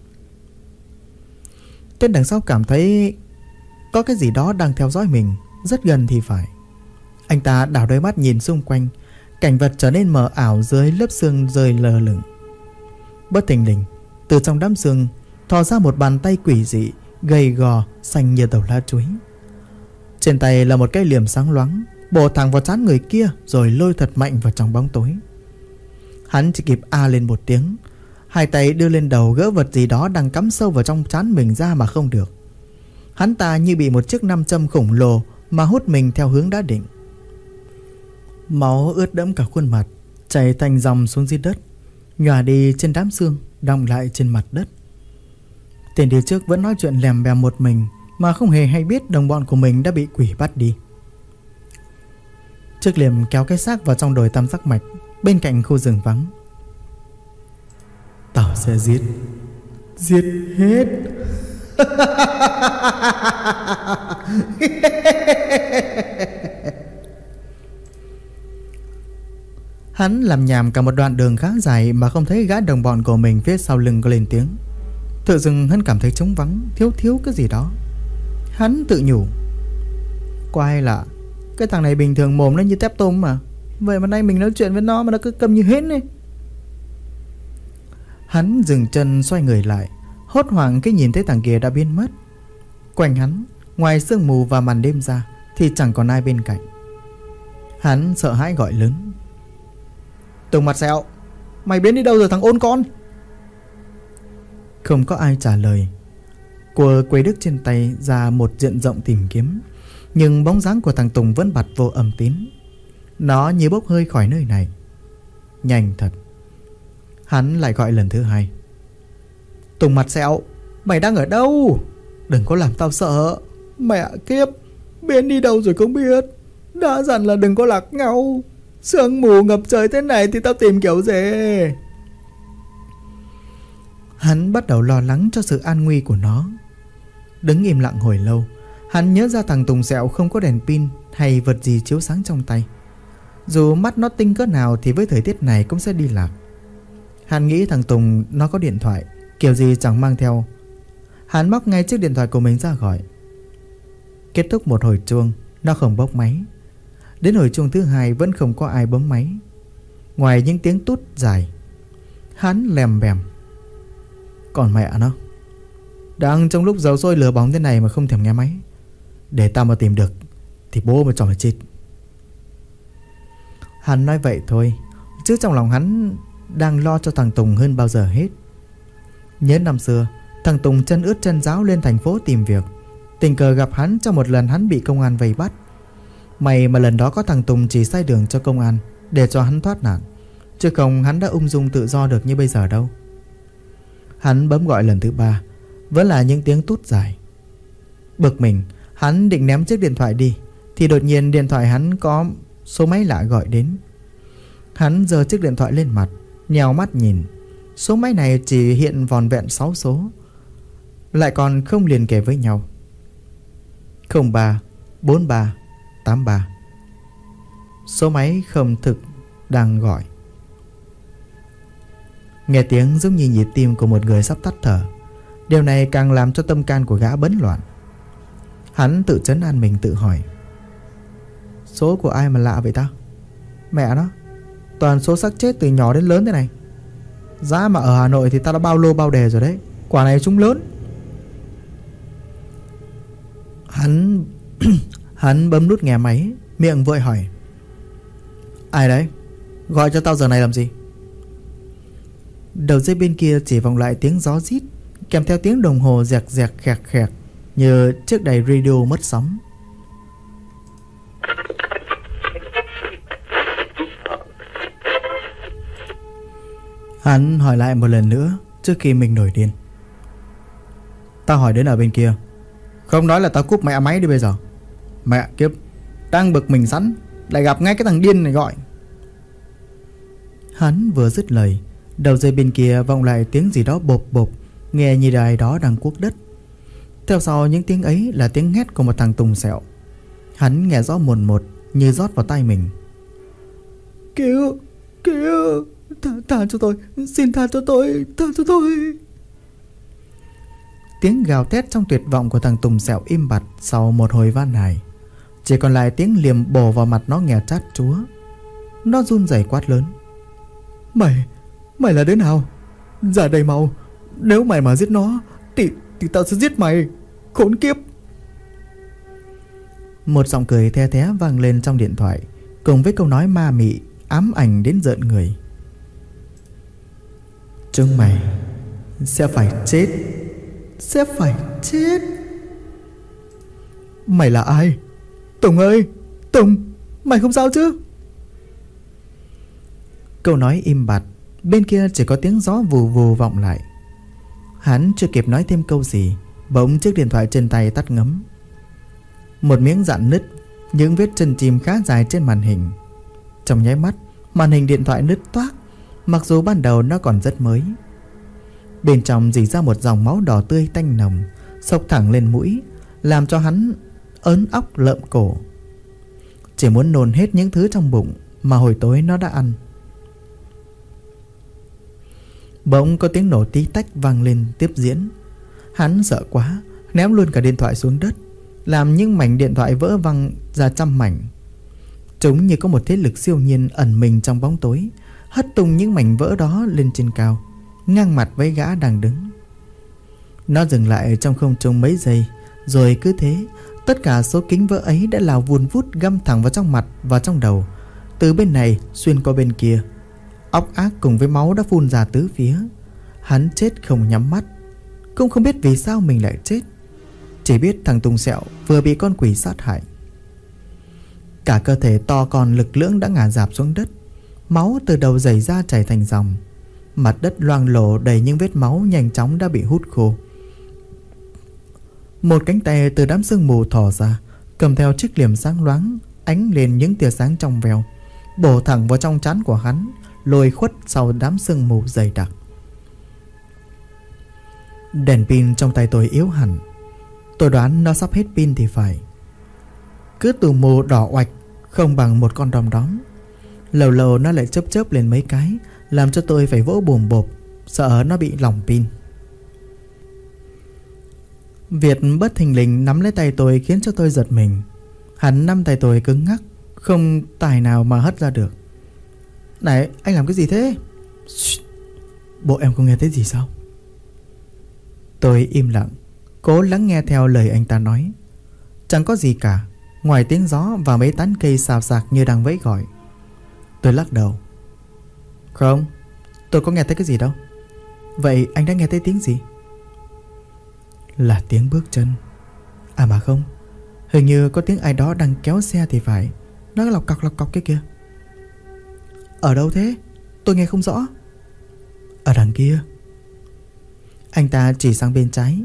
Tên đằng sau cảm thấy Có cái gì đó đang theo dõi mình. Rất gần thì phải. Anh ta đảo đôi mắt nhìn xung quanh. Cảnh vật trở nên mờ ảo dưới lớp xương rơi lờ lửng. Bất thình lình Từ trong đám xương Thò ra một bàn tay quỷ dị. Gầy gò, xanh như đầu lá chuối. Trên tay là một cái liềm sáng loáng, Bổ thẳng vào trán người kia Rồi lôi thật mạnh vào trong bóng tối. Hắn chỉ kịp a lên một tiếng, Hai tay đưa lên đầu gỡ vật gì đó Đang cắm sâu vào trong trán mình ra mà không được. Hắn ta như bị một chiếc nam châm khổng lồ Mà hút mình theo hướng đã định. Máu ướt đẫm cả khuôn mặt, Chảy thành dòng xuống dưới đất, Nhòa đi trên đám xương, Đọng lại trên mặt đất. Tên đi trước vẫn nói chuyện lèm bèm một mình, Mà không hề hay biết đồng bọn của mình đã bị quỷ bắt đi. Trước liềm kéo cái xác vào trong đồi tam sắc mạch, Bên cạnh khu rừng vắng. Tao sẽ giết. Giết hết. Hắn làm nhảm cả một đoạn đường khá dài Mà không thấy gã đồng bọn của mình phía sau lưng có lên tiếng. Tự dưng hắn cảm thấy trống vắng, Thiếu thiếu cái gì đó. Hắn tự nhủ. Quay lạ? Cái thằng này bình thường mồm nó như tép tôm mà. Vậy mà nay mình nói chuyện với nó mà nó cứ cầm như hết này Hắn dừng chân xoay người lại, Hốt hoảng khi nhìn thấy thằng kia đã biến mất. Quanh hắn, Ngoài sương mù và màn đêm ra, Thì chẳng còn ai bên cạnh. Hắn sợ hãi gọi lớn. Tùng mặt sẹo, Mày biến đi đâu rồi thằng ôn con? Không có ai trả lời. Cô quay đức trên tay ra một diện rộng tìm kiếm, Nhưng bóng dáng của thằng Tùng vẫn bặt vô âm tín. Nó như bốc hơi khỏi nơi này. Nhanh thật. Hắn lại gọi lần thứ hai. Tùng mặt sẹo, Mày đang ở đâu? Đừng có làm tao sợ. Mẹ kiếp, Biến đi đâu rồi không biết? Đã dặn là đừng có lạc nhau. Sương mù ngập trời thế này thì tao tìm kiểu gì? Hắn bắt đầu lo lắng cho sự an nguy của nó. Đứng im lặng hồi lâu, Hắn nhớ ra thằng Tùng Sẹo không có đèn pin Hay vật gì chiếu sáng trong tay. Dù mắt nó tinh cỡ nào Thì với thời tiết này cũng sẽ đi lạc. Hắn nghĩ thằng Tùng nó có điện thoại, Kiểu gì chẳng mang theo. Hắn móc ngay chiếc điện thoại của mình ra gọi. Kết thúc một hồi chuông, Nó không bốc máy. Đến hồi chuông thứ hai vẫn không có ai bấm máy. Ngoài những tiếng tút dài, Hắn lèm bèm. Còn mẹ nó. Đang trong lúc dầu sôi lửa bóng thế này mà không thèm nghe máy. Để tao mà tìm được, Thì bố mà chọn chết Hắn nói vậy thôi, Chứ trong lòng hắn Đang lo cho thằng Tùng hơn bao giờ hết. Nhớ năm xưa, Thằng Tùng chân ướt chân giáo lên thành phố tìm việc. Tình cờ gặp hắn trong một lần hắn bị công an vây bắt. May mà lần đó có thằng Tùng chỉ sai đường cho công an Để cho hắn thoát nạn. Chứ không hắn đã ung dung tự do được như bây giờ đâu. Hắn bấm gọi lần thứ ba. Vẫn là những tiếng tút dài. Bực mình, Hắn định ném chiếc điện thoại đi, Thì đột nhiên điện thoại hắn có số máy lạ gọi đến. Hắn giơ chiếc điện thoại lên mặt Nhèo mắt nhìn. Số máy này chỉ hiện vòn vẹn 6 số, Lại còn không liền kề với nhau. 03 43 83 Số máy không thực đang gọi. Nghe tiếng giống như nhịp tim của một người sắp tắt thở. Điều này càng làm cho tâm can của gã bấn loạn. Hắn tự chấn an mình, tự hỏi, Số của ai mà lạ vậy ta? Mẹ nó, Toàn số xác chết từ nhỏ đến lớn thế này. Giá mà ở Hà Nội thì ta đã bao lô bao đề rồi đấy. Quả này chúng lớn. Hắn Hắn bấm nút nghe máy, Miệng vội hỏi, Ai đấy? Gọi cho tao giờ này làm gì? Đầu dây bên kia chỉ vọng lại tiếng gió rít, Kèm theo tiếng đồng hồ dẹt dẹt khẹt khẹt Như chiếc đài radio mất sóng. Hắn hỏi lại một lần nữa Trước khi mình nổi điên. Tao hỏi đến ở bên kia, Không nói là tao cúp mẹ máy đi bây giờ. Mẹ kiếp, Đang bực mình sẵn, Lại gặp ngay cái thằng điên này gọi. Hắn vừa dứt lời Đầu dây bên kia vọng lại tiếng gì đó bộp bộp Nghe như đài đó đang cuốc đất. Theo sau những tiếng ấy là tiếng hét của một thằng tùng sẹo. Hắn nghe rõ mồn một Như rót vào tay mình. Cứu Cứu Tha, tha cho tôi Xin tha cho tôi Tha cho tôi. Tiếng gào thét trong tuyệt vọng của thằng Tùng Sẹo im bặt Sau một hồi van nài Chỉ còn lại tiếng liềm bổ vào mặt nó nghèo chát chúa. Nó run rẩy quát lớn. Mày Mày là đứa nào? Ra đây mau Nếu mày mà giết nó Thì, thì tao sẽ giết mày. Khốn kiếp. Một giọng cười the thé vang lên trong điện thoại Cùng với câu nói ma mị Ám ảnh đến giận người. Chúng mày Sẽ phải chết. Sẽ phải chết. Mày là ai? Tùng ơi! Tùng! Mày không sao chứ? Câu nói im bặt Bên kia chỉ có tiếng gió vù vù vọng lại. Hắn chưa kịp nói thêm câu gì, Bỗng chiếc điện thoại trên tay tắt ngấm. Một miếng dạn nứt, Những vết chân chim khá dài trên màn hình. Trong nháy mắt, Màn hình điện thoại nứt toác, Mặc dù ban đầu nó còn rất mới. Bên trong dì ra một dòng máu đỏ tươi tanh nồng Sộc thẳng lên mũi, Làm cho hắn ớn óc lợm cổ. Chỉ muốn nôn hết những thứ trong bụng Mà hồi tối nó đã ăn. Bỗng có tiếng nổ tí tách vang lên tiếp diễn. Hắn sợ quá, Ném luôn cả điện thoại xuống đất, Làm những mảnh điện thoại vỡ văng ra trăm mảnh. Chúng như có một thế lực siêu nhiên ẩn mình trong bóng tối, Hất tung những mảnh vỡ đó lên trên cao, Ngang mặt với gã đang đứng. Nó dừng lại trong không trung mấy giây, Rồi cứ thế, Tất cả số kính vỡ ấy đã lao vùn vút găm thẳng vào trong mặt và trong đầu. Từ bên này xuyên qua bên kia Óc ác cùng với máu đã phun ra tứ phía. Hắn chết không nhắm mắt. Cũng không biết vì sao mình lại chết. Chỉ biết thằng Tùng Sẹo vừa bị con quỷ sát hại. Cả cơ thể to còn lực lưỡng đã ngả dạp xuống đất. Máu từ đầu dày ra chảy thành dòng. Mặt đất loang lổ đầy những vết máu nhanh chóng đã bị hút khô. Một cánh tay từ đám sương mù thò ra, Cầm theo chiếc liềm sáng loáng, Ánh lên những tia sáng trong veo, Bổ thẳng vào trong trán của hắn Lôi khuất sau đám sương mù dày đặc. Đèn pin trong tay tôi yếu hẳn. Tôi đoán nó sắp hết pin thì phải. Cứ tù mù đỏ oạch, Không bằng một con đom đóm. Lâu lâu nó lại chớp chớp lên mấy cái, Làm cho tôi phải vỗ bùm bộp, Sợ nó bị lỏng pin. Việt bất thình lình nắm lấy tay tôi khiến cho tôi giật mình. Hắn nắm tay tôi cứng ngắc, Không tài nào mà hất ra được. Này, anh làm cái gì thế? Bộ em có nghe thấy gì sao? Tôi im lặng, Cố lắng nghe theo lời anh ta nói. Chẳng có gì cả, Ngoài tiếng gió và mấy tán cây xào xạc như đang vẫy gọi. Tôi lắc đầu. Không, Tôi có nghe thấy cái gì đâu. Vậy anh đã nghe thấy tiếng gì? Là tiếng bước chân. À mà không, Hình như có tiếng ai đó đang kéo xe thì phải. Nó lọc cọc lọc cọc cái kia. Ở đâu thế? Tôi nghe không rõ. Ở đằng kia. Anh ta chỉ sang bên trái.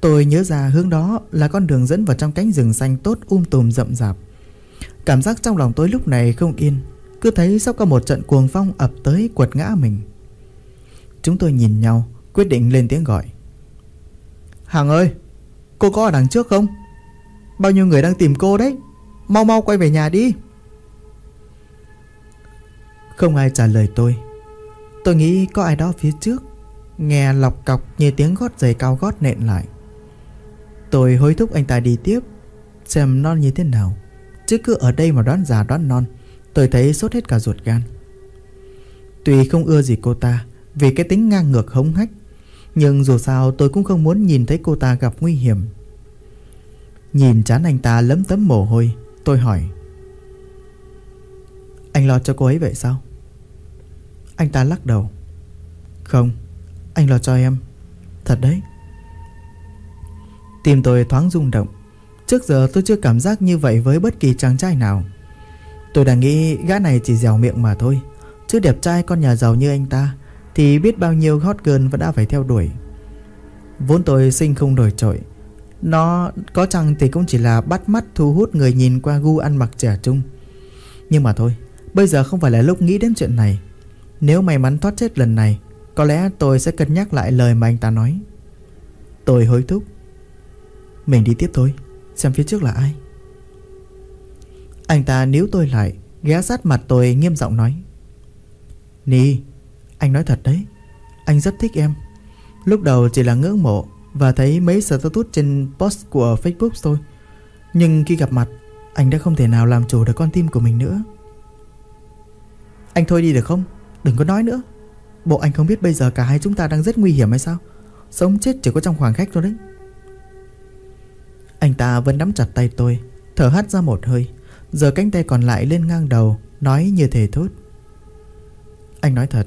Tôi nhớ ra hướng đó là con đường dẫn vào trong cánh rừng xanh tốt um tùm rậm rạp. Cảm giác trong lòng tôi lúc này không yên. Cứ thấy sắp có một trận cuồng phong ập tới quật ngã mình. Chúng tôi nhìn nhau, Quyết định lên tiếng gọi. Hằng ơi, Cô có ở đằng trước không? Bao nhiêu người đang tìm cô đấy? Mau mau quay về nhà đi. Không ai trả lời tôi. Tôi nghĩ có ai đó phía trước Nghe lọc cọc như tiếng gót giày cao gót nện lại. Tôi hối thúc anh ta đi tiếp, Xem non như thế nào. Chứ cứ ở đây mà đoán già đoán non, Tôi thấy sốt hết cả ruột gan. Tuy không ưa gì cô ta, Vì cái tính ngang ngược hống hách, Nhưng dù sao tôi cũng không muốn nhìn thấy cô ta gặp nguy hiểm. Nhìn chán anh ta lấm tấm mồ hôi, Tôi hỏi, Anh lo cho cô ấy vậy sao? Anh ta lắc đầu. Không, Anh lo cho em. Thật đấy. Tim tôi thoáng rung động. Trước giờ tôi chưa cảm giác như vậy với bất kỳ chàng trai nào. Tôi đã nghĩ gã này chỉ dẻo miệng mà thôi. Chứ đẹp trai con nhà giàu như anh ta Thì biết bao nhiêu hot girl vẫn đã phải theo đuổi. Vốn tôi sinh không đổi trội. Nó có chăng thì cũng chỉ là bắt mắt thu hút người nhìn qua gu ăn mặc trẻ trung. Nhưng mà thôi, Bây giờ không phải là lúc nghĩ đến chuyện này. Nếu may mắn thoát chết lần này, Có lẽ tôi sẽ cân nhắc lại lời mà anh ta nói. Tôi hối thúc. Mình đi tiếp thôi, Xem phía trước là ai. Anh ta níu tôi lại, Ghé sát mặt tôi nghiêm giọng nói. Nì Anh nói thật đấy. Anh rất thích em. Lúc đầu chỉ là ngưỡng mộ Và thấy mấy status trên post của Facebook thôi. Nhưng khi gặp mặt, Anh đã không thể nào làm chủ được con tim của mình nữa. Anh thôi đi được không? Đừng có nói nữa. Bộ anh không biết bây giờ cả hai chúng ta đang rất nguy hiểm hay sao? Sống chết chỉ có trong khoảng khách thôi đấy. Anh ta vẫn nắm chặt tay tôi, Thở hắt ra một hơi. Giờ cánh tay còn lại lên ngang đầu, Nói như thể thốt. Anh nói thật,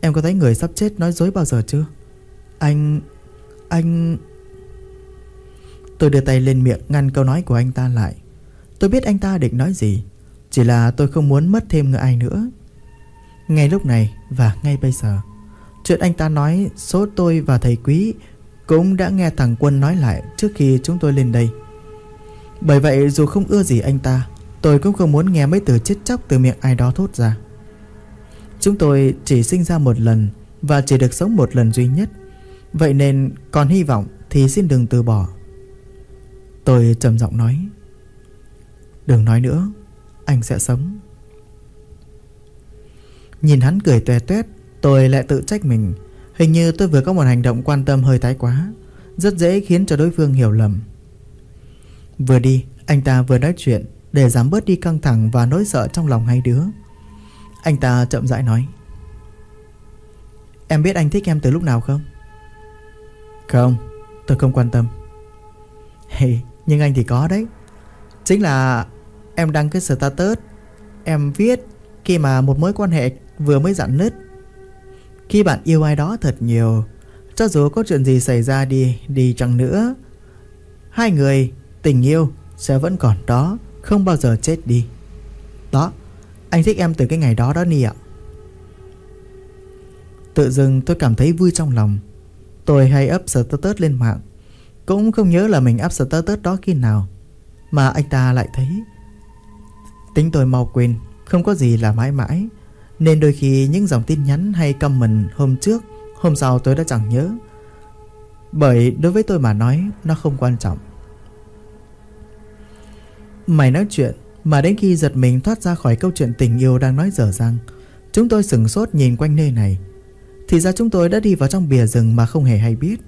Em có thấy người sắp chết nói dối bao giờ chưa? Anh Anh Tôi đưa tay lên miệng ngăn câu nói của anh ta lại. Tôi biết anh ta định nói gì, Chỉ là tôi không muốn mất thêm người ai nữa. Ngay lúc này và ngay bây giờ, Chuyện anh ta nói số tôi và thầy quý Cũng đã nghe thằng Quân nói lại trước khi chúng tôi lên đây. Bởi vậy dù không ưa gì anh ta, Tôi cũng không muốn nghe mấy từ chết chóc từ miệng ai đó thốt ra. Chúng tôi chỉ sinh ra một lần Và chỉ được sống một lần duy nhất. Vậy nên còn hy vọng thì xin đừng từ bỏ. Tôi trầm giọng nói, Đừng nói nữa, Anh sẽ sống. Nhìn hắn cười tuè tuét Tôi lại tự trách mình. Hình như tôi vừa có một hành động quan tâm hơi thái quá Rất dễ khiến cho đối phương hiểu lầm. Vừa đi Anh ta vừa nói chuyện Để giảm bớt đi căng thẳng và nỗi sợ trong lòng hai đứa. Anh ta chậm rãi nói Em biết anh thích em từ lúc nào không? Không Tôi không quan tâm. Hey, Nhưng anh thì có đấy. Chính là em đăng cái status Em viết Khi mà một mối quan hệ vừa mới dặn nứt. Khi bạn yêu ai đó thật nhiều, Cho dù có chuyện gì xảy ra đi Đi chăng nữa, Hai người tình yêu Sẽ vẫn còn đó, Không bao giờ chết đi. Đó, Anh thích em từ cái ngày đó đó Ni ạ. Tự dưng tôi cảm thấy vui trong lòng. Tôi hay up status lên mạng, Cũng không nhớ là mình up status đó khi nào, Mà anh ta lại thấy. Tính tôi mau quên, Không có gì là mãi mãi. Nên đôi khi những dòng tin nhắn hay comment hôm trước, Hôm sau tôi đã chẳng nhớ. Bởi đối với tôi mà nói, Nó không quan trọng. Mày nói chuyện, Mà đến khi giật mình thoát ra khỏi câu chuyện tình yêu đang nói dở dang, Chúng tôi sửng sốt nhìn quanh nơi này. Thì ra chúng tôi đã đi vào trong bìa rừng mà không hề hay biết.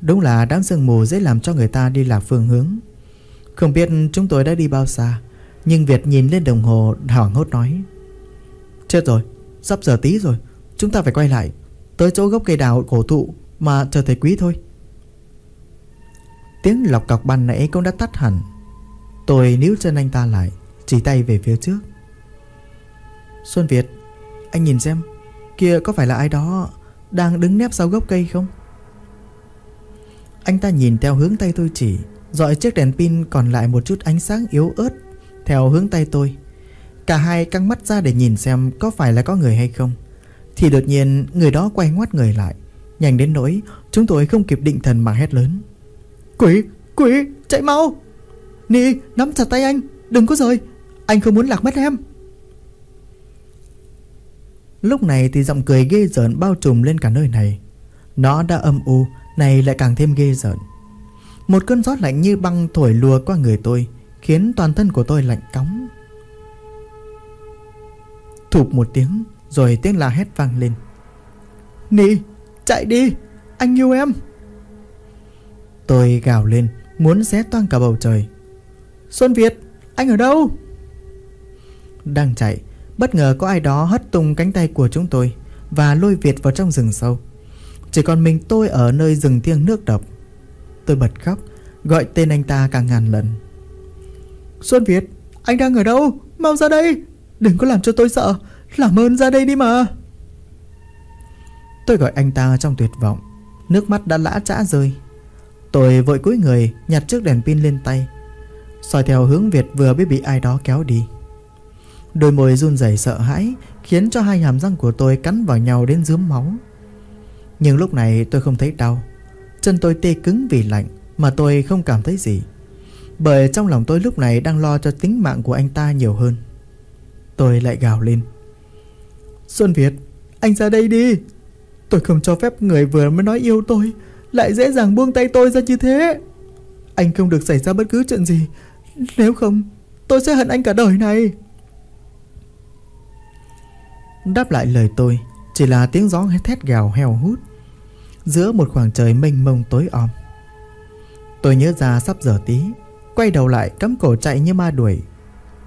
Đúng là đám sương mù dễ làm cho người ta đi lạc phương hướng. Không biết chúng tôi đã đi bao xa, Nhưng Việt nhìn lên đồng hồ, hoảng hốt nói. Chết rồi, Sắp giờ tí rồi, Chúng ta phải quay lại, Tới chỗ gốc cây đào cổ thụ Mà chờ thầy quý thôi. Tiếng lọc cọc ban nãy cũng đã tắt hẳn. Tôi níu chân anh ta lại, Chỉ tay về phía trước. Xuân Việt, Anh nhìn xem, Kia có phải là ai đó Đang đứng nép sau gốc cây không? Anh ta nhìn theo hướng tay tôi chỉ, Dọi chiếc đèn pin còn lại một chút ánh sáng yếu ớt Theo hướng tay tôi. Cả hai căng mắt ra để nhìn xem Có phải là có người hay không. Thì đột nhiên người đó quay ngoắt người lại. Nhanh đến nỗi Chúng tôi không kịp định thần mà hét lớn. Quỷ, quỷ, chạy mau! Nì, nắm chặt tay anh Đừng có rời. Anh không muốn lạc mất em. Lúc này thì giọng cười ghê rợn bao trùm lên cả nơi này. Nó đã âm u Này lại càng thêm ghê rợn. Một cơn gió lạnh như băng thổi lùa qua người tôi Khiến toàn thân của tôi lạnh cóng Thụp một tiếng, Rồi tiếng la hét vang lên. Nì chạy đi, Anh yêu em. Tôi gào lên, Muốn xé toang cả bầu trời. Xuân Việt, Anh ở đâu? Đang chạy, Bất ngờ có ai đó hất tung cánh tay của chúng tôi Và lôi Việt vào trong rừng sâu. Chỉ còn mình tôi ở nơi rừng thiêng nước độc. Tôi bật khóc, Gọi tên anh ta cả ngàn lần. Xuân Việt, Anh đang ở đâu? Mau ra đây Đừng có làm cho tôi sợ. Làm ơn ra đây đi mà. Tôi gọi anh ta trong tuyệt vọng. Nước mắt đã lã trã rơi. Tôi vội cúi người Nhặt chiếc đèn pin lên tay. Soi theo hướng Việt vừa mới bị ai đó kéo đi. Đôi môi run rẩy sợ hãi Khiến cho hai hàm răng của tôi cắn vào nhau đến dướm máu. Nhưng lúc này tôi không thấy đau. Chân tôi tê cứng vì lạnh Mà tôi không cảm thấy gì. Bởi trong lòng tôi lúc này đang lo cho tính mạng của anh ta nhiều hơn. Tôi lại gào lên. Xuân Việt, Anh ra đây đi. Tôi không cho phép người vừa mới nói yêu tôi Lại dễ dàng buông tay tôi ra như thế. Anh không được xảy ra bất cứ chuyện gì. Nếu không, Tôi sẽ hận anh cả đời này. Đáp lại lời tôi, Chỉ là tiếng gió thét gào heo hút Giữa một khoảng trời mênh mông tối om. Tôi nhớ ra sắp giờ tí, Quay đầu lại cắm cổ chạy như ma đuổi.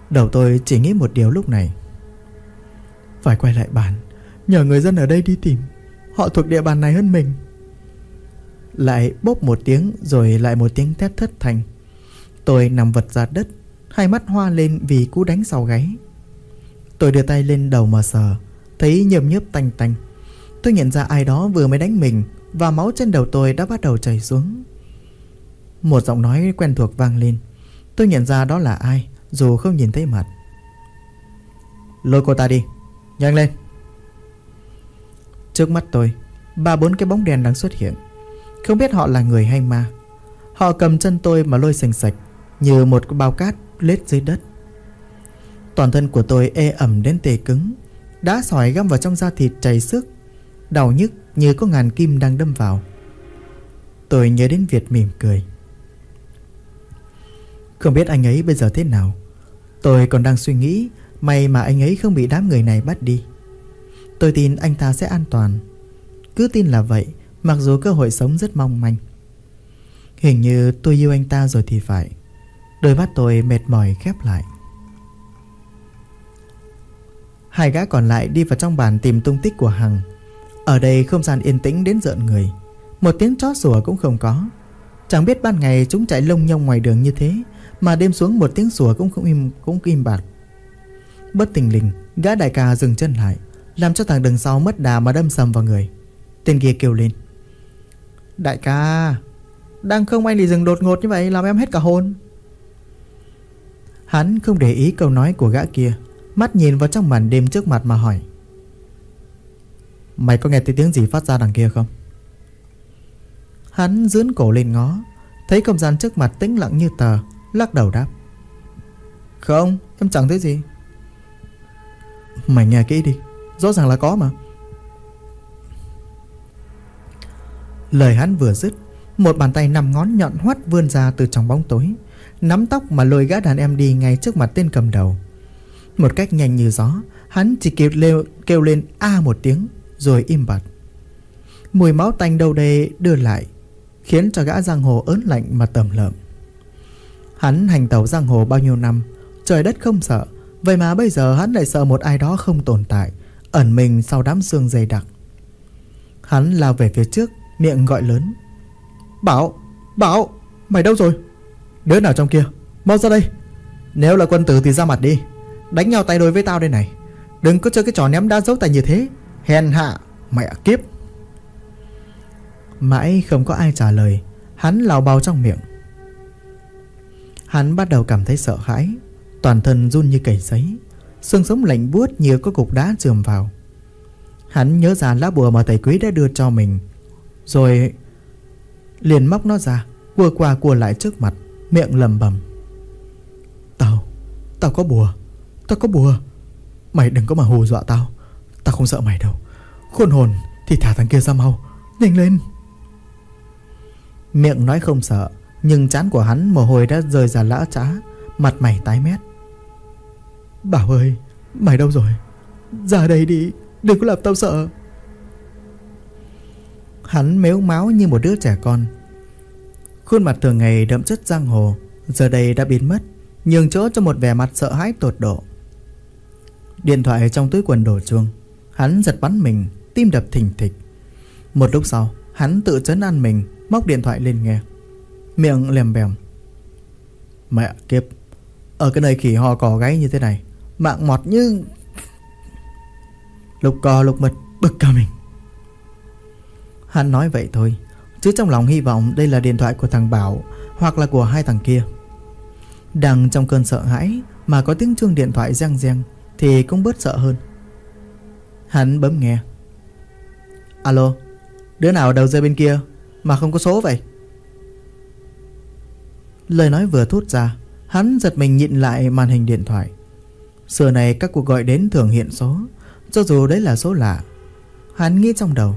Đầu tôi chỉ nghĩ một điều lúc này. Phải quay lại bàn, Nhờ người dân ở đây đi tìm. Họ thuộc địa bàn này hơn mình. Lại bốp một tiếng Rồi lại một tiếng thét thất thành. Tôi nằm vật ra đất, Hai mắt hoa lên vì cú đánh sau gáy. Tôi đưa tay lên đầu mà sờ, Thấy nhầm nhớp tanh tanh. Tôi nhận ra ai đó vừa mới đánh mình Và máu trên đầu tôi đã bắt đầu chảy xuống. Một giọng nói quen thuộc vang lên. Tôi nhận ra đó là ai? Dù không nhìn thấy mặt. Lôi cô ta đi. Nhanh lên. Trước mắt tôi, Ba bốn cái bóng đèn đang xuất hiện. Không biết họ là người hay ma. Họ cầm chân tôi mà lôi sành sạch, Như một bao cát lết dưới đất. Toàn thân của tôi ê ẩm đến tê cứng, Đá sỏi găm vào trong da thịt chảy xước, Đau nhức như có ngàn kim đang đâm vào. Tôi nhớ đến Việt mỉm cười. Không biết anh ấy bây giờ thế nào. Tôi còn đang suy nghĩ, May mà anh ấy không bị đám người này bắt đi. Tôi tin anh ta sẽ an toàn. Cứ tin là vậy, Mặc dù cơ hội sống rất mong manh. Hình như tôi yêu anh ta rồi thì phải. Đôi mắt tôi mệt mỏi khép lại. Hai gã còn lại đi vào trong bàn tìm tung tích của Hằng. Ở đây không gian yên tĩnh đến rợn người. Một tiếng chó sủa cũng không có. Chẳng biết ban ngày chúng chạy lông nhông ngoài đường như thế. Mà đêm xuống một tiếng sủa cũng không im, cũng im bặt. Bất tình lình, Gã đại ca dừng chân lại, Làm cho thằng đằng sau mất đà mà đâm sầm vào người. Tên kia kêu lên. Đại ca, Đang không anh thì dừng đột ngột như vậy, Làm em hết cả hồn. Hắn không để ý câu nói của gã kia, Mắt nhìn vào trong màn đêm trước mặt mà hỏi. Mày có nghe thấy tiếng gì phát ra đằng kia không? Hắn dướn cổ lên ngó, Thấy không gian trước mặt tĩnh lặng như tờ. Lắc đầu đáp. Không em chẳng thấy gì. Mày nghe kỹ đi Rõ ràng là có mà. Lời hắn vừa dứt Một bàn tay nằm ngón nhọn hoắt vươn ra từ trong bóng tối Nắm tóc mà lôi gã đàn em đi ngay trước mặt tên cầm đầu. Một cách nhanh như gió Hắn chỉ kêu lêu, kêu lên A một tiếng Rồi im bặt. Mùi máu tanh đâu đây đưa lại Khiến cho gã giang hồ ớn lạnh mà tầm lợm. Hắn hành tàu giang hồ bao nhiêu năm Trời đất không sợ. Vậy mà bây giờ hắn lại sợ một ai đó không tồn tại Ẩn mình sau đám xương dày đặc. Hắn lao về phía trước Miệng gọi lớn. Bảo, Bảo, mày đâu rồi? Đứa nào trong kia, mau ra đây. Nếu là quân tử thì ra mặt đi. Đánh nhau tay đôi với tao đây này. Đừng có chơi cái trò ném đá dấu tài như thế. Hèn hạ, mẹ kiếp. Mãi không có ai trả lời Hắn lào bao trong miệng. Hắn bắt đầu cảm thấy sợ hãi. Toàn thân run như cầy giấy Xương sống lạnh buốt như có cục đá trườm vào. Hắn nhớ ra lá bùa mà thầy quý đã đưa cho mình. Rồi liền móc nó ra Cua qua cua lại trước mặt Miệng lầm bầm Tao, tao có bùa Tao có bùa. Mày đừng có mà hù dọa tao. Tao không sợ mày đâu. Khôn hồn thì thả thằng kia ra mau. Nhanh lên. Miệng nói không sợ nhưng chán của hắn mồ hôi đã rơi ra lã trá, Mặt mày tái mét. Bảo ơi, Mày đâu rồi? Ra đây đi, Đừng có làm tao sợ. Hắn mếu máu như một đứa trẻ con. Khuôn mặt thường ngày đậm chất giang hồ, Giờ đây đã biến mất, Nhường chỗ cho một vẻ mặt sợ hãi tột độ. Điện thoại trong túi quần đổ chuông, Hắn giật bắn mình, Tim đập thình thịch. Một lúc sau, Hắn tự chấn an mình, Móc điện thoại lên nghe. Miệng lèm bèm. Mẹ kiếp, Ở cái nơi khỉ ho cò gáy như thế này, Mạng mọt như Lục cò lục mật bực cả mình. Hắn nói vậy thôi, Chứ trong lòng hy vọng đây là điện thoại của thằng Bảo Hoặc là của hai thằng kia. Đang trong cơn sợ hãi Mà có tiếng chuông điện thoại reng reng Thì cũng bớt sợ hơn. Hắn bấm nghe. Alo, Đứa nào đầu dây bên kia Mà không có số vậy? Lời nói vừa thốt ra Hắn giật mình nhịn lại màn hình điện thoại. Xưa này các cuộc gọi đến thường hiện số Cho dù đấy là số lạ Hắn nghĩ trong đầu.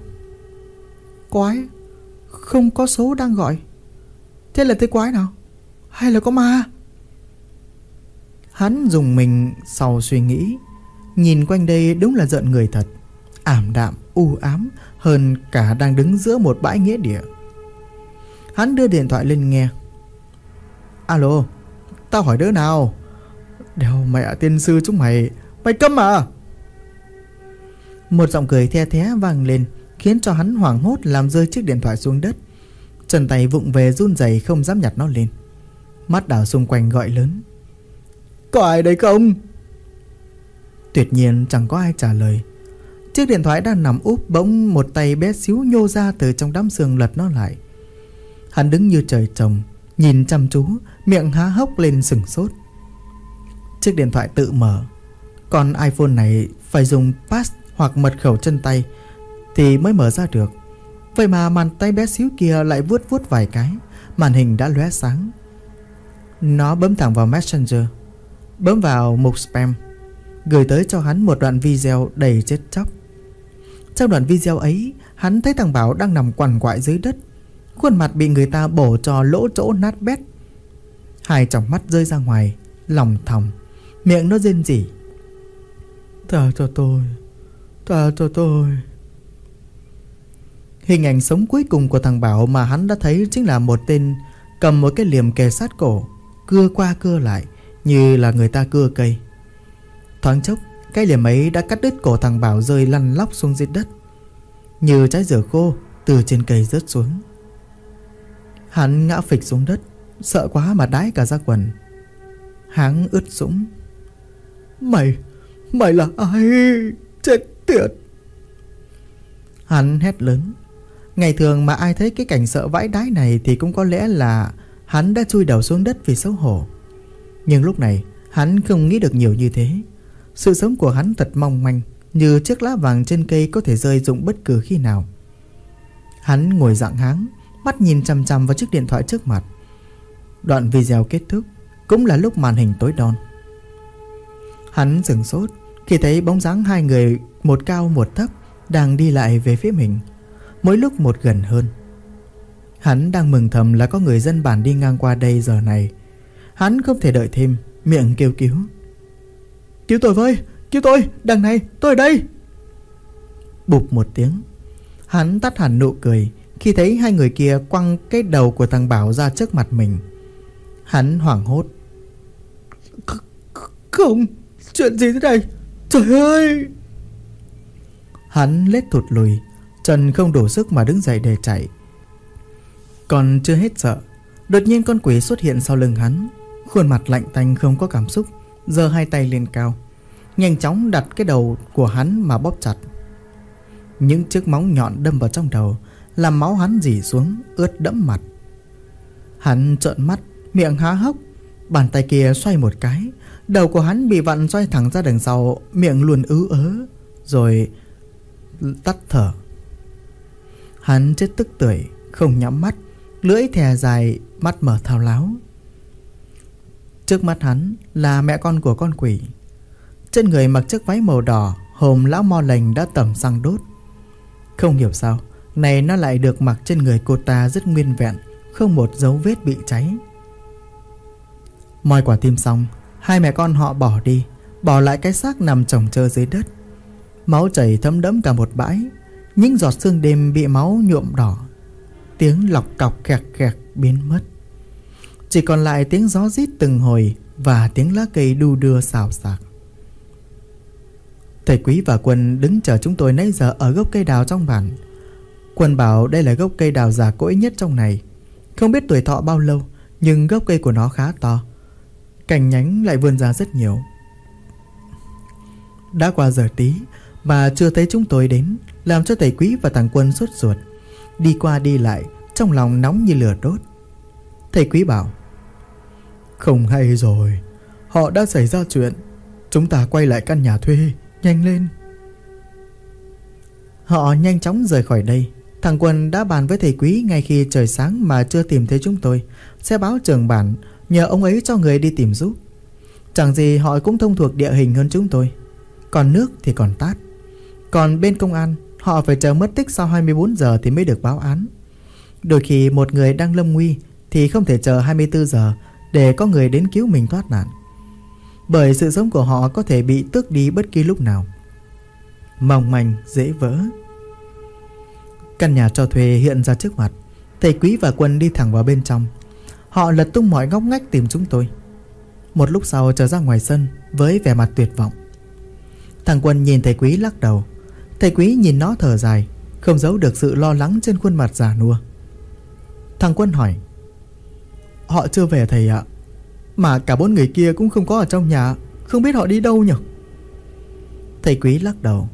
Quái Không có số đang gọi. Thế là thế quái nào? Hay là có ma? Hắn dùng mình sau suy nghĩ Nhìn quanh đây đúng là giận người thật Ảm đạm, u ám Hơn cả đang đứng giữa một bãi nghĩa địa. Hắn đưa điện thoại lên nghe. Alo, Tao hỏi đứa nào? Đèo mẹ tiên sư chúng mày Mày câm à? Một giọng cười the thé vang lên, Khiến cho hắn hoảng hốt làm rơi chiếc điện thoại xuống đất. Trần tay vụng về run rẩy không dám nhặt nó lên. Mắt đảo xung quanh gọi lớn. Có ai đấy không? Tuyệt nhiên chẳng có ai trả lời. Chiếc điện thoại đang nằm úp bỗng một tay bé xíu nhô ra từ trong đám sương lật nó lại. Hắn đứng như trời trồng Nhìn chăm chú, Miệng há hốc lên sừng sốt. Chiếc điện thoại tự mở. Còn iPhone này phải dùng pass hoặc mật khẩu chân tay Thì mới mở ra được. Vậy mà màn tay bé xíu kia lại vuốt vuốt vài cái. Màn hình đã lóe sáng. Nó bấm thẳng vào Messenger, Bấm vào mục spam, Gửi tới cho hắn một đoạn video đầy chết chóc. Trong đoạn video ấy, Hắn thấy thằng Bảo đang nằm quằn quại dưới đất. Khuôn mặt bị người ta bổ cho lỗ chỗ nát bét. Hai tròng mắt rơi ra ngoài Lòng thòng. Miệng nó rên rỉ. Tha cho tôi Tha cho tôi. Hình ảnh sống cuối cùng của thằng Bảo mà hắn đã thấy chính là một tên cầm một cái liềm kề sát cổ, cưa qua cưa lại như là người ta cưa cây. Thoáng chốc, cái liềm ấy đã cắt đứt cổ thằng Bảo rơi lăn lóc xuống dưới đất, như trái dừa khô từ trên cây rớt xuống. Hắn ngã phịch xuống đất, sợ quá mà đái cả ra quần. Háng ướt sũng. Mày, mày là ai? Chết tiệt! Hắn hét lớn Ngày thường mà ai thấy cái cảnh sợ vãi đái này Thì cũng có lẽ là Hắn đã chui đầu xuống đất vì xấu hổ Nhưng lúc này hắn không nghĩ được nhiều như thế Sự sống của hắn thật mong manh Như chiếc lá vàng trên cây có thể rơi rụng bất cứ khi nào Hắn ngồi dạng háng Mắt nhìn chằm chằm vào chiếc điện thoại trước mặt. Đoạn video kết thúc Cũng là lúc màn hình tối đon Hắn dừng sốt Khi thấy bóng dáng hai người Một cao một thấp Đang đi lại về phía mình, Mỗi lúc một gần hơn. Hắn đang mừng thầm là có người dân bản đi ngang qua đây giờ này. Hắn không thể đợi thêm, Miệng kêu cứu. Cứu tôi với, Cứu tôi, Đằng này, tôi ở đây! Bụp một tiếng, Hắn tắt hẳn nụ cười khi thấy hai người kia quăng cái đầu của thằng Bảo ra trước mặt mình Hắn hoảng hốt. Không Chuyện gì thế này? Trời ơi! Hắn lết thụt lùi Chân không đủ sức mà đứng dậy để chạy. Còn chưa hết sợ Đột nhiên con quỷ xuất hiện sau lưng hắn. Khuôn mặt lạnh tanh không có cảm xúc giơ hai tay lên cao Nhanh chóng đặt cái đầu của hắn mà bóp chặt. Những chiếc móng nhọn đâm vào trong đầu làm máu hắn dì xuống, ướt đẫm mặt. Hắn trợn mắt, Miệng há hốc, Bàn tay kia xoay một cái. Đầu của hắn bị vặn xoay thẳng ra đằng sau, Miệng luôn ứ ớ, Rồi tắt thở. Hắn chết tức tưởi, Không nhắm mắt, Lưỡi thè dài, Mắt mở thao láo. Trước mắt hắn là mẹ con của con quỷ. Trên người mặc chiếc váy màu đỏ hồn lão mo lành đã tẩm xăng đốt. Không hiểu sao này nó lại được mặc trên người cô ta rất nguyên vẹn, Không một dấu vết bị cháy. Moi quả tim xong, Hai mẹ con họ bỏ đi, Bỏ lại cái xác nằm chồng chơ dưới đất. Máu chảy thấm đẫm cả một bãi, Những giọt sương đêm bị máu nhuộm đỏ. Tiếng lọc cọc kẹt kẹt biến mất. Chỉ còn lại tiếng gió rít từng hồi Và tiếng lá cây đu đưa xào xạc. Thầy Quý và Quân đứng chờ chúng tôi nãy giờ ở gốc cây đào trong bản. Quân bảo đây là gốc cây đào già cỗi nhất trong này. Không biết tuổi thọ bao lâu, Nhưng gốc cây của nó khá to. Cành nhánh lại vươn ra rất nhiều. Đã qua giờ tí Mà chưa thấy chúng tôi đến, Làm cho thầy quý và thằng quân sốt ruột. Đi qua đi lại, Trong lòng nóng như lửa đốt. Thầy quý bảo, Không hay rồi, Họ đã xảy ra chuyện. Chúng ta quay lại căn nhà thuê, Nhanh lên. Họ nhanh chóng rời khỏi đây. Thằng Quân đã bàn với thầy quý ngay khi trời sáng mà chưa tìm thấy chúng tôi. Sẽ báo trường bản, Nhờ ông ấy cho người đi tìm giúp. Chẳng gì họ cũng thông thuộc địa hình hơn chúng tôi. Còn nước thì còn tát. Còn bên công an, Họ phải chờ mất tích sau 24 giờ thì mới được báo án. Đôi khi một người đang lâm nguy Thì không thể chờ 24 giờ Để có người đến cứu mình thoát nạn. Bởi sự sống của họ có thể bị tước đi bất kỳ lúc nào. Mỏng manh, dễ vỡ. Căn nhà cho thuê hiện ra trước mặt. Thầy Quý và Quân đi thẳng vào bên trong. Họ lật tung mọi ngóc ngách tìm chúng tôi. Một lúc sau trở ra ngoài sân Với vẻ mặt tuyệt vọng. Thằng Quân nhìn thầy Quý lắc đầu. Thầy Quý nhìn nó thở dài, Không giấu được sự lo lắng trên khuôn mặt già nua. Thằng Quân hỏi, Họ chưa về thầy ạ? Mà cả bốn người kia cũng không có ở trong nhà, Không biết họ đi đâu nhỉ Thầy Quý lắc đầu,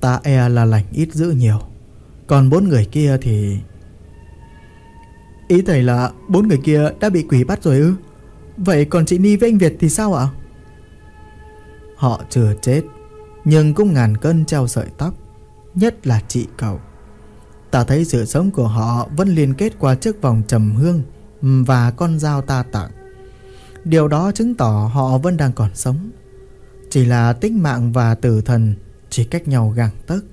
Ta e là lành ít giữ nhiều. Còn bốn người kia thì Ý thầy là bốn người kia đã bị quỷ bắt rồi ư? Vậy còn chị Ni với anh Việt thì sao ạ? Họ chưa chết, Nhưng cũng ngàn cân treo sợi tóc, Nhất là chị cậu. Ta thấy sự sống của họ Vẫn liên kết qua chiếc vòng trầm hương Và con dao ta tặng. Điều đó chứng tỏ họ vẫn đang còn sống. Chỉ là tính mạng và tử thần Chỉ cách nhau gàng tấc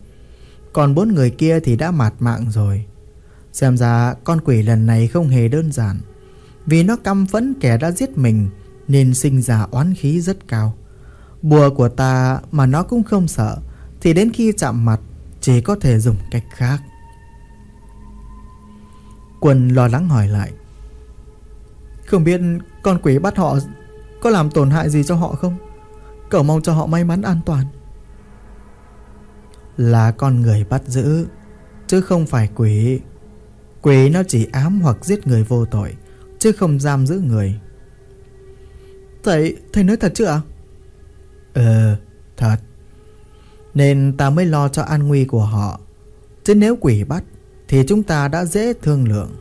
còn bốn người kia thì đã mạt mạng rồi. Xem ra con quỷ lần này không hề đơn giản. Vì nó căm phẫn kẻ đã giết mình, Nên sinh ra oán khí rất cao. Bùa của ta mà nó cũng không sợ, Thì đến khi chạm mặt, Chỉ có thể dùng cách khác. Quân lo lắng hỏi lại. Không biết con quỷ bắt họ Có làm tổn hại gì cho họ không? Cậu mong cho họ may mắn an toàn. Là con người bắt giữ Chứ không phải quỷ. Quỷ nó chỉ ám hoặc giết người vô tội Chứ không giam giữ người. Thầy, thầy nói thật chứ ạ? Ờ, thật. Nên ta mới lo cho an nguy của họ. Chứ nếu quỷ bắt Thì chúng ta đã dễ thương lượng.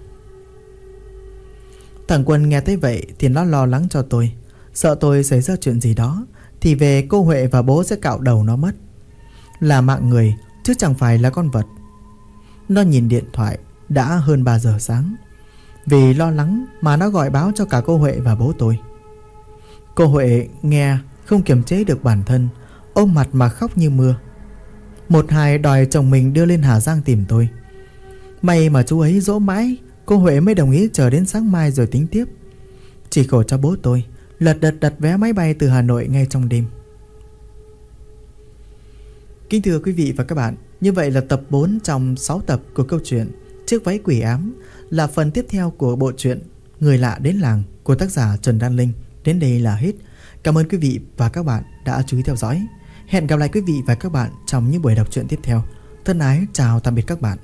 Thằng quân nghe thấy vậy Thì nó lo lắng cho tôi. Sợ tôi xảy ra chuyện gì đó Thì về cô Huệ và bố sẽ cạo đầu nó mất là mạng người, Chứ chẳng phải là con vật. Nó nhìn điện thoại, Đã hơn 3 giờ sáng. Vì lo lắng mà nó gọi báo cho cả cô Huệ và bố tôi. Cô Huệ nghe không kiềm chế được bản thân, Ôm mặt mà khóc như mưa. Một hài đòi chồng mình đưa lên Hà Giang tìm tôi. May mà chú ấy dỗ mãi, Cô Huệ mới đồng ý chờ đến sáng mai rồi tính tiếp. Chỉ khổ cho bố tôi, Lật đật đặt vé máy bay từ Hà Nội ngay trong đêm. Kính thưa quý vị và các bạn, Như vậy là tập 4 trong 6 tập của câu chuyện Chiếc váy quỷ ám Là phần tiếp theo của bộ truyện Người lạ đến làng của tác giả Trần Đan Linh. Đến đây là hết. Cảm ơn quý vị và các bạn đã chú ý theo dõi. Hẹn gặp lại quý vị và các bạn trong những buổi đọc truyện tiếp theo. Thân ái, chào tạm biệt các bạn.